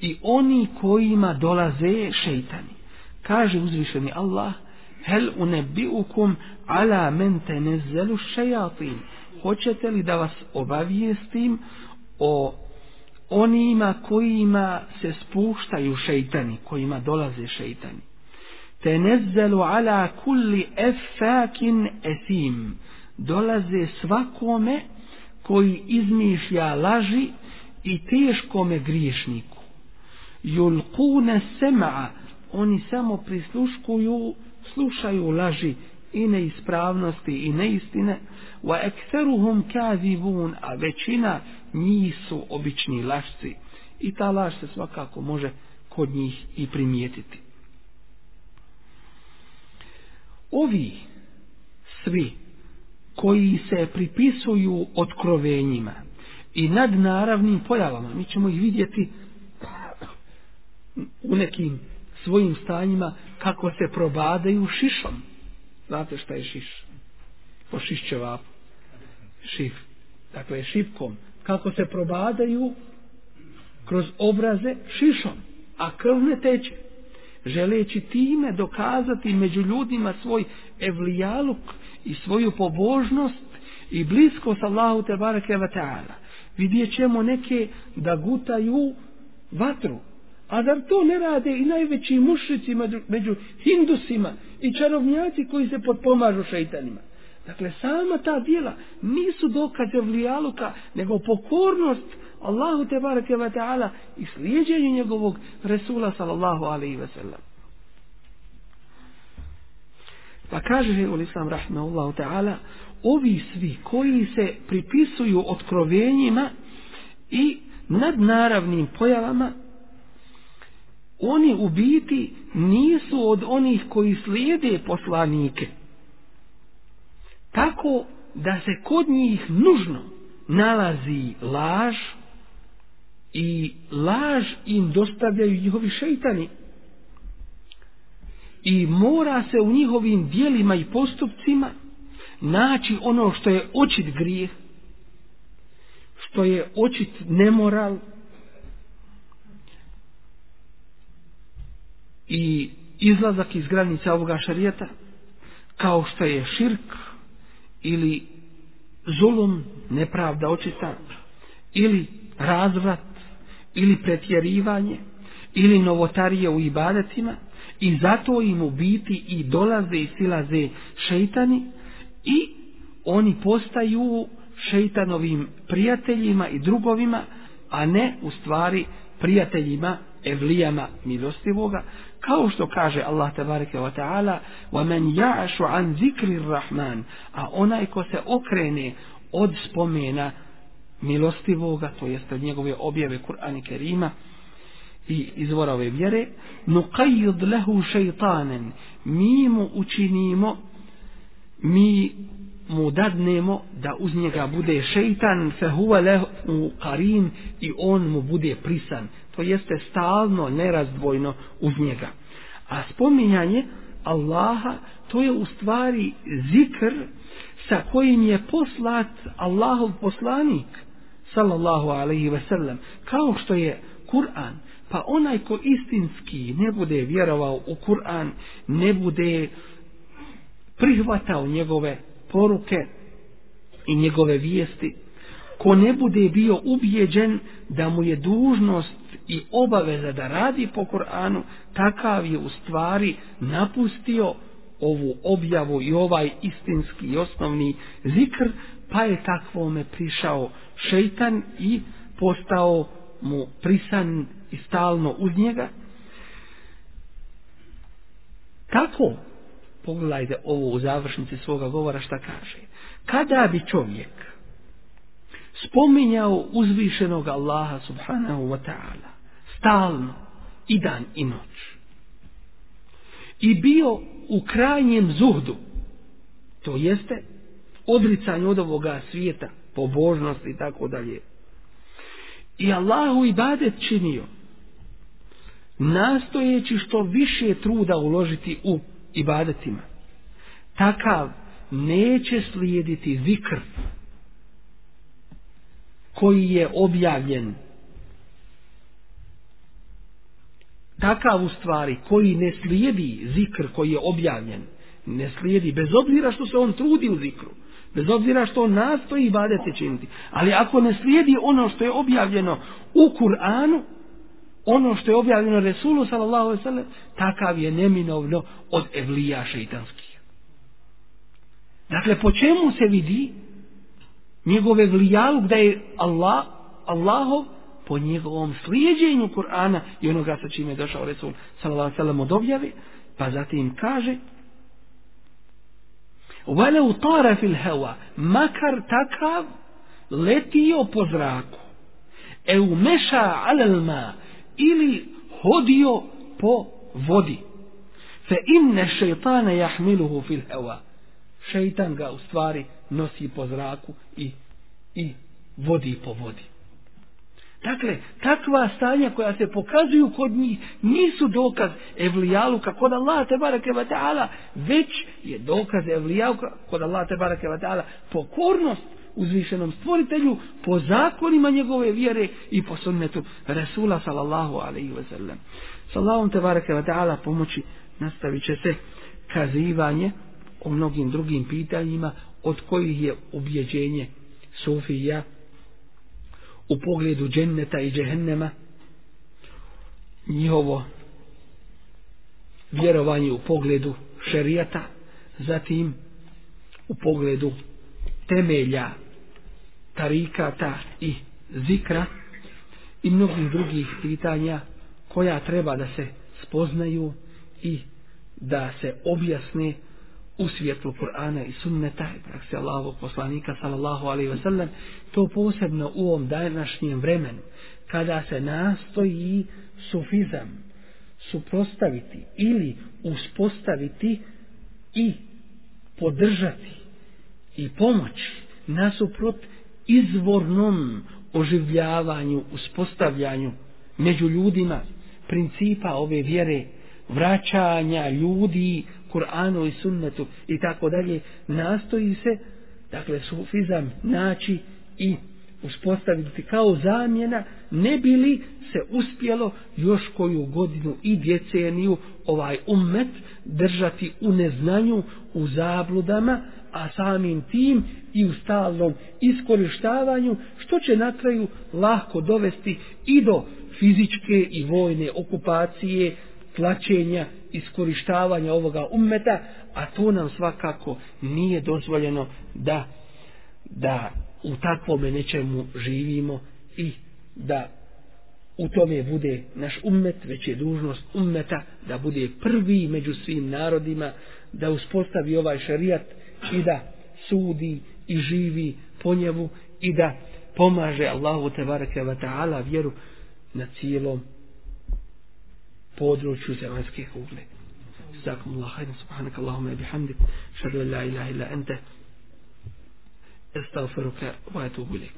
i oni kojima dolaze šeitani. Kaže uzvišeni Allah, hel unebiukum ala men tenezelu šejatin. Hoćete li da vas obavijestim o onima kojima se spuštaju šeitani, kojima dolaze šeitani? Tenezzelu ala kulli efakin esim. Dolaze svakome koji izmišlja laži i teškome griješniku yulquna sam'a oni samo prisluškuju, slušaju laži i neispravnosti i neistine, wa aktharuhum kadhibun a većina njih su obični lašci. I ta laž se svakako može kod njih i primijetiti. Ovi svi koji se pripisuju otkrovenjima i nadnaravnim pojavama, mi ćemo ih vidjeti u nekim svojim stanjima kako se probadaju šišom. Znate šta je šiš? Po šišćevapu. Šif. Dakle, šipkom. Kako se probadaju kroz obraze šišom. A krv ne teče. Želeći time dokazati među ljudima svoj evlijaluk i svoju pobožnost i blisko sa Allahu te barake ve ta'ala. Vidjet ćemo neke da gutaju vatru A zar to ne rade i najveći mušrici među hindusima i čarovnjaci koji se potpomažu šeitanima? Dakle, sama ta dijela nisu dokaze vlijaluka, nego pokornost Allahu te barake wa ta'ala i slijedjenje njegovog Resula sallallahu alaihi wa sallam. Pa kaže u Islam rahmeullahu ta'ala, ovi svi koji se pripisuju otkrovenjima i nadnaravnim pojavama, oni u biti nisu od onih koji slijede poslanike. Tako da se kod njih nužno nalazi laž i laž im dostavljaju njihovi šeitani. I mora se u njihovim dijelima i postupcima naći ono što je očit grijeh, što je očit nemoral, i izlazak iz granica ovoga šarijeta kao što je širk ili zulum, nepravda očita ili razvrat ili pretjerivanje ili novotarije u ibadetima i zato im u biti i dolaze i silaze šeitani i oni postaju šeitanovim prijateljima i drugovima a ne u stvari prijateljima evlijama milostivoga kao što kaže Allah tabareke wa ta'ala wa man ya'shu an zikri rahman a onaj ko se okrene od spomena milostivoga to jest od njegove objave Kur'ana Kerima i izvora ove vjere, nuqayyid lehu šeitanen, mi mu učinimo, mi mu dadnemo da uz njega bude šeitan, fe huwa lehu karin i on mu bude prisan. To jeste stalno, nerazdvojno uz njega. A spominjanje Allaha, to je u stvari zikr sa kojim je poslat Allahov poslanik, sallallahu alaihi ve sellem, kao što je Kur'an. Pa onaj ko istinski ne bude vjerovao u Kur'an, ne bude prihvatao njegove poruke i njegove vijesti, ko ne bude bio ubijeđen da mu je dužnost i obaveza da radi po Koranu, takav je u stvari napustio ovu objavu i ovaj istinski i osnovni zikr, pa je takvome prišao šeitan i postao mu prisan i stalno uz njega. Tako, Pogledajte ovo u završnici svoga govora šta kaže. Kada bi čovjek spominjao uzvišenog Allaha subhanahu wa ta'ala. Stalno i dan i noć. I bio u krajnjem zuhdu. To jeste odricanje od ovoga svijeta pobožnosti i tako dalje. I Allahu ibadet činio nastojeći što više truda uložiti u ibadetima. Takav neće slijediti zikr koji je objavljen. Takav u stvari koji ne slijedi zikr koji je objavljen ne slijedi bez obzira što se on trudi u zikru bez obzira što on nastoji ibadete činiti ali ako ne slijedi ono što je objavljeno u Kur'anu ono što je objavljeno Resulu sallallahu alejhi ve sellem takav je neminovno od evlija šejtanskih dakle po čemu se vidi njegove vlijalu da je Allah, Allahov po njegovom slijedjenju Kur'ana i onoga sa čime je došao Resul sallallahu sallam od objave, pa zatim kaže Walau tara fil hawa makar takav letio po zraku, e umeša alelma ili hodio po vodi. Fe inne šeitane jahmiluhu fil hawa Šeitan ga u stvari nosi po zraku i, i vodi po vodi. Dakle, takva stanja koja se pokazuju kod njih nisu dokaz evlijaluka kod Allah te barake ta'ala, već je dokaz evlijaluka kod Allah te barake ta'ala pokornost uzvišenom stvoritelju po zakonima njegove vjere i po sunnetu Resula sallallahu alaihi wa sallam. Sallallahu te barake ta'ala pomoći nastavit će se kazivanje o mnogim drugim pitanjima od kojih je ubjeđenje Sufija u pogledu dženneta i džehennema njihovo vjerovanje u pogledu šerijata zatim u pogledu temelja tarikata i zikra i mnogih drugih pitanja koja treba da se spoznaju i da se objasne u svijetlu Kur'ana i sunneta i praksi Allahovog poslanika sallallahu alaihi wasallam to posebno u ovom današnjem vremenu kada se nastoji sufizam suprostaviti ili uspostaviti i podržati i pomoći nasuprot izvornom oživljavanju, uspostavljanju među ljudima principa ove vjere vraćanja ljudi Kur'anu i sunnetu i tako dalje, nastoji se, dakle, sufizam naći i uspostaviti kao zamjena, ne bi li se uspjelo još koju godinu i djeceniju ovaj ummet držati u neznanju, u zabludama, a samim tim i u stalnom iskorištavanju, što će na kraju lahko dovesti i do fizičke i vojne okupacije, tlačenja, iskorištavanja ovoga ummeta, a to nam svakako nije dozvoljeno da, da u takvome nečemu živimo i da u tome bude naš ummet, već je dužnost ummeta da bude prvi među svim narodima, da uspostavi ovaj šarijat i da sudi i živi po njemu i da pomaže Allahu te bareke ve taala vjeru na cijelom području zemaljske kugle. Zakum Allah, hajde, subhanak Allahumma i bihamdik, šadu la ilaha illa ente, estagfiruka wa atubu ilik.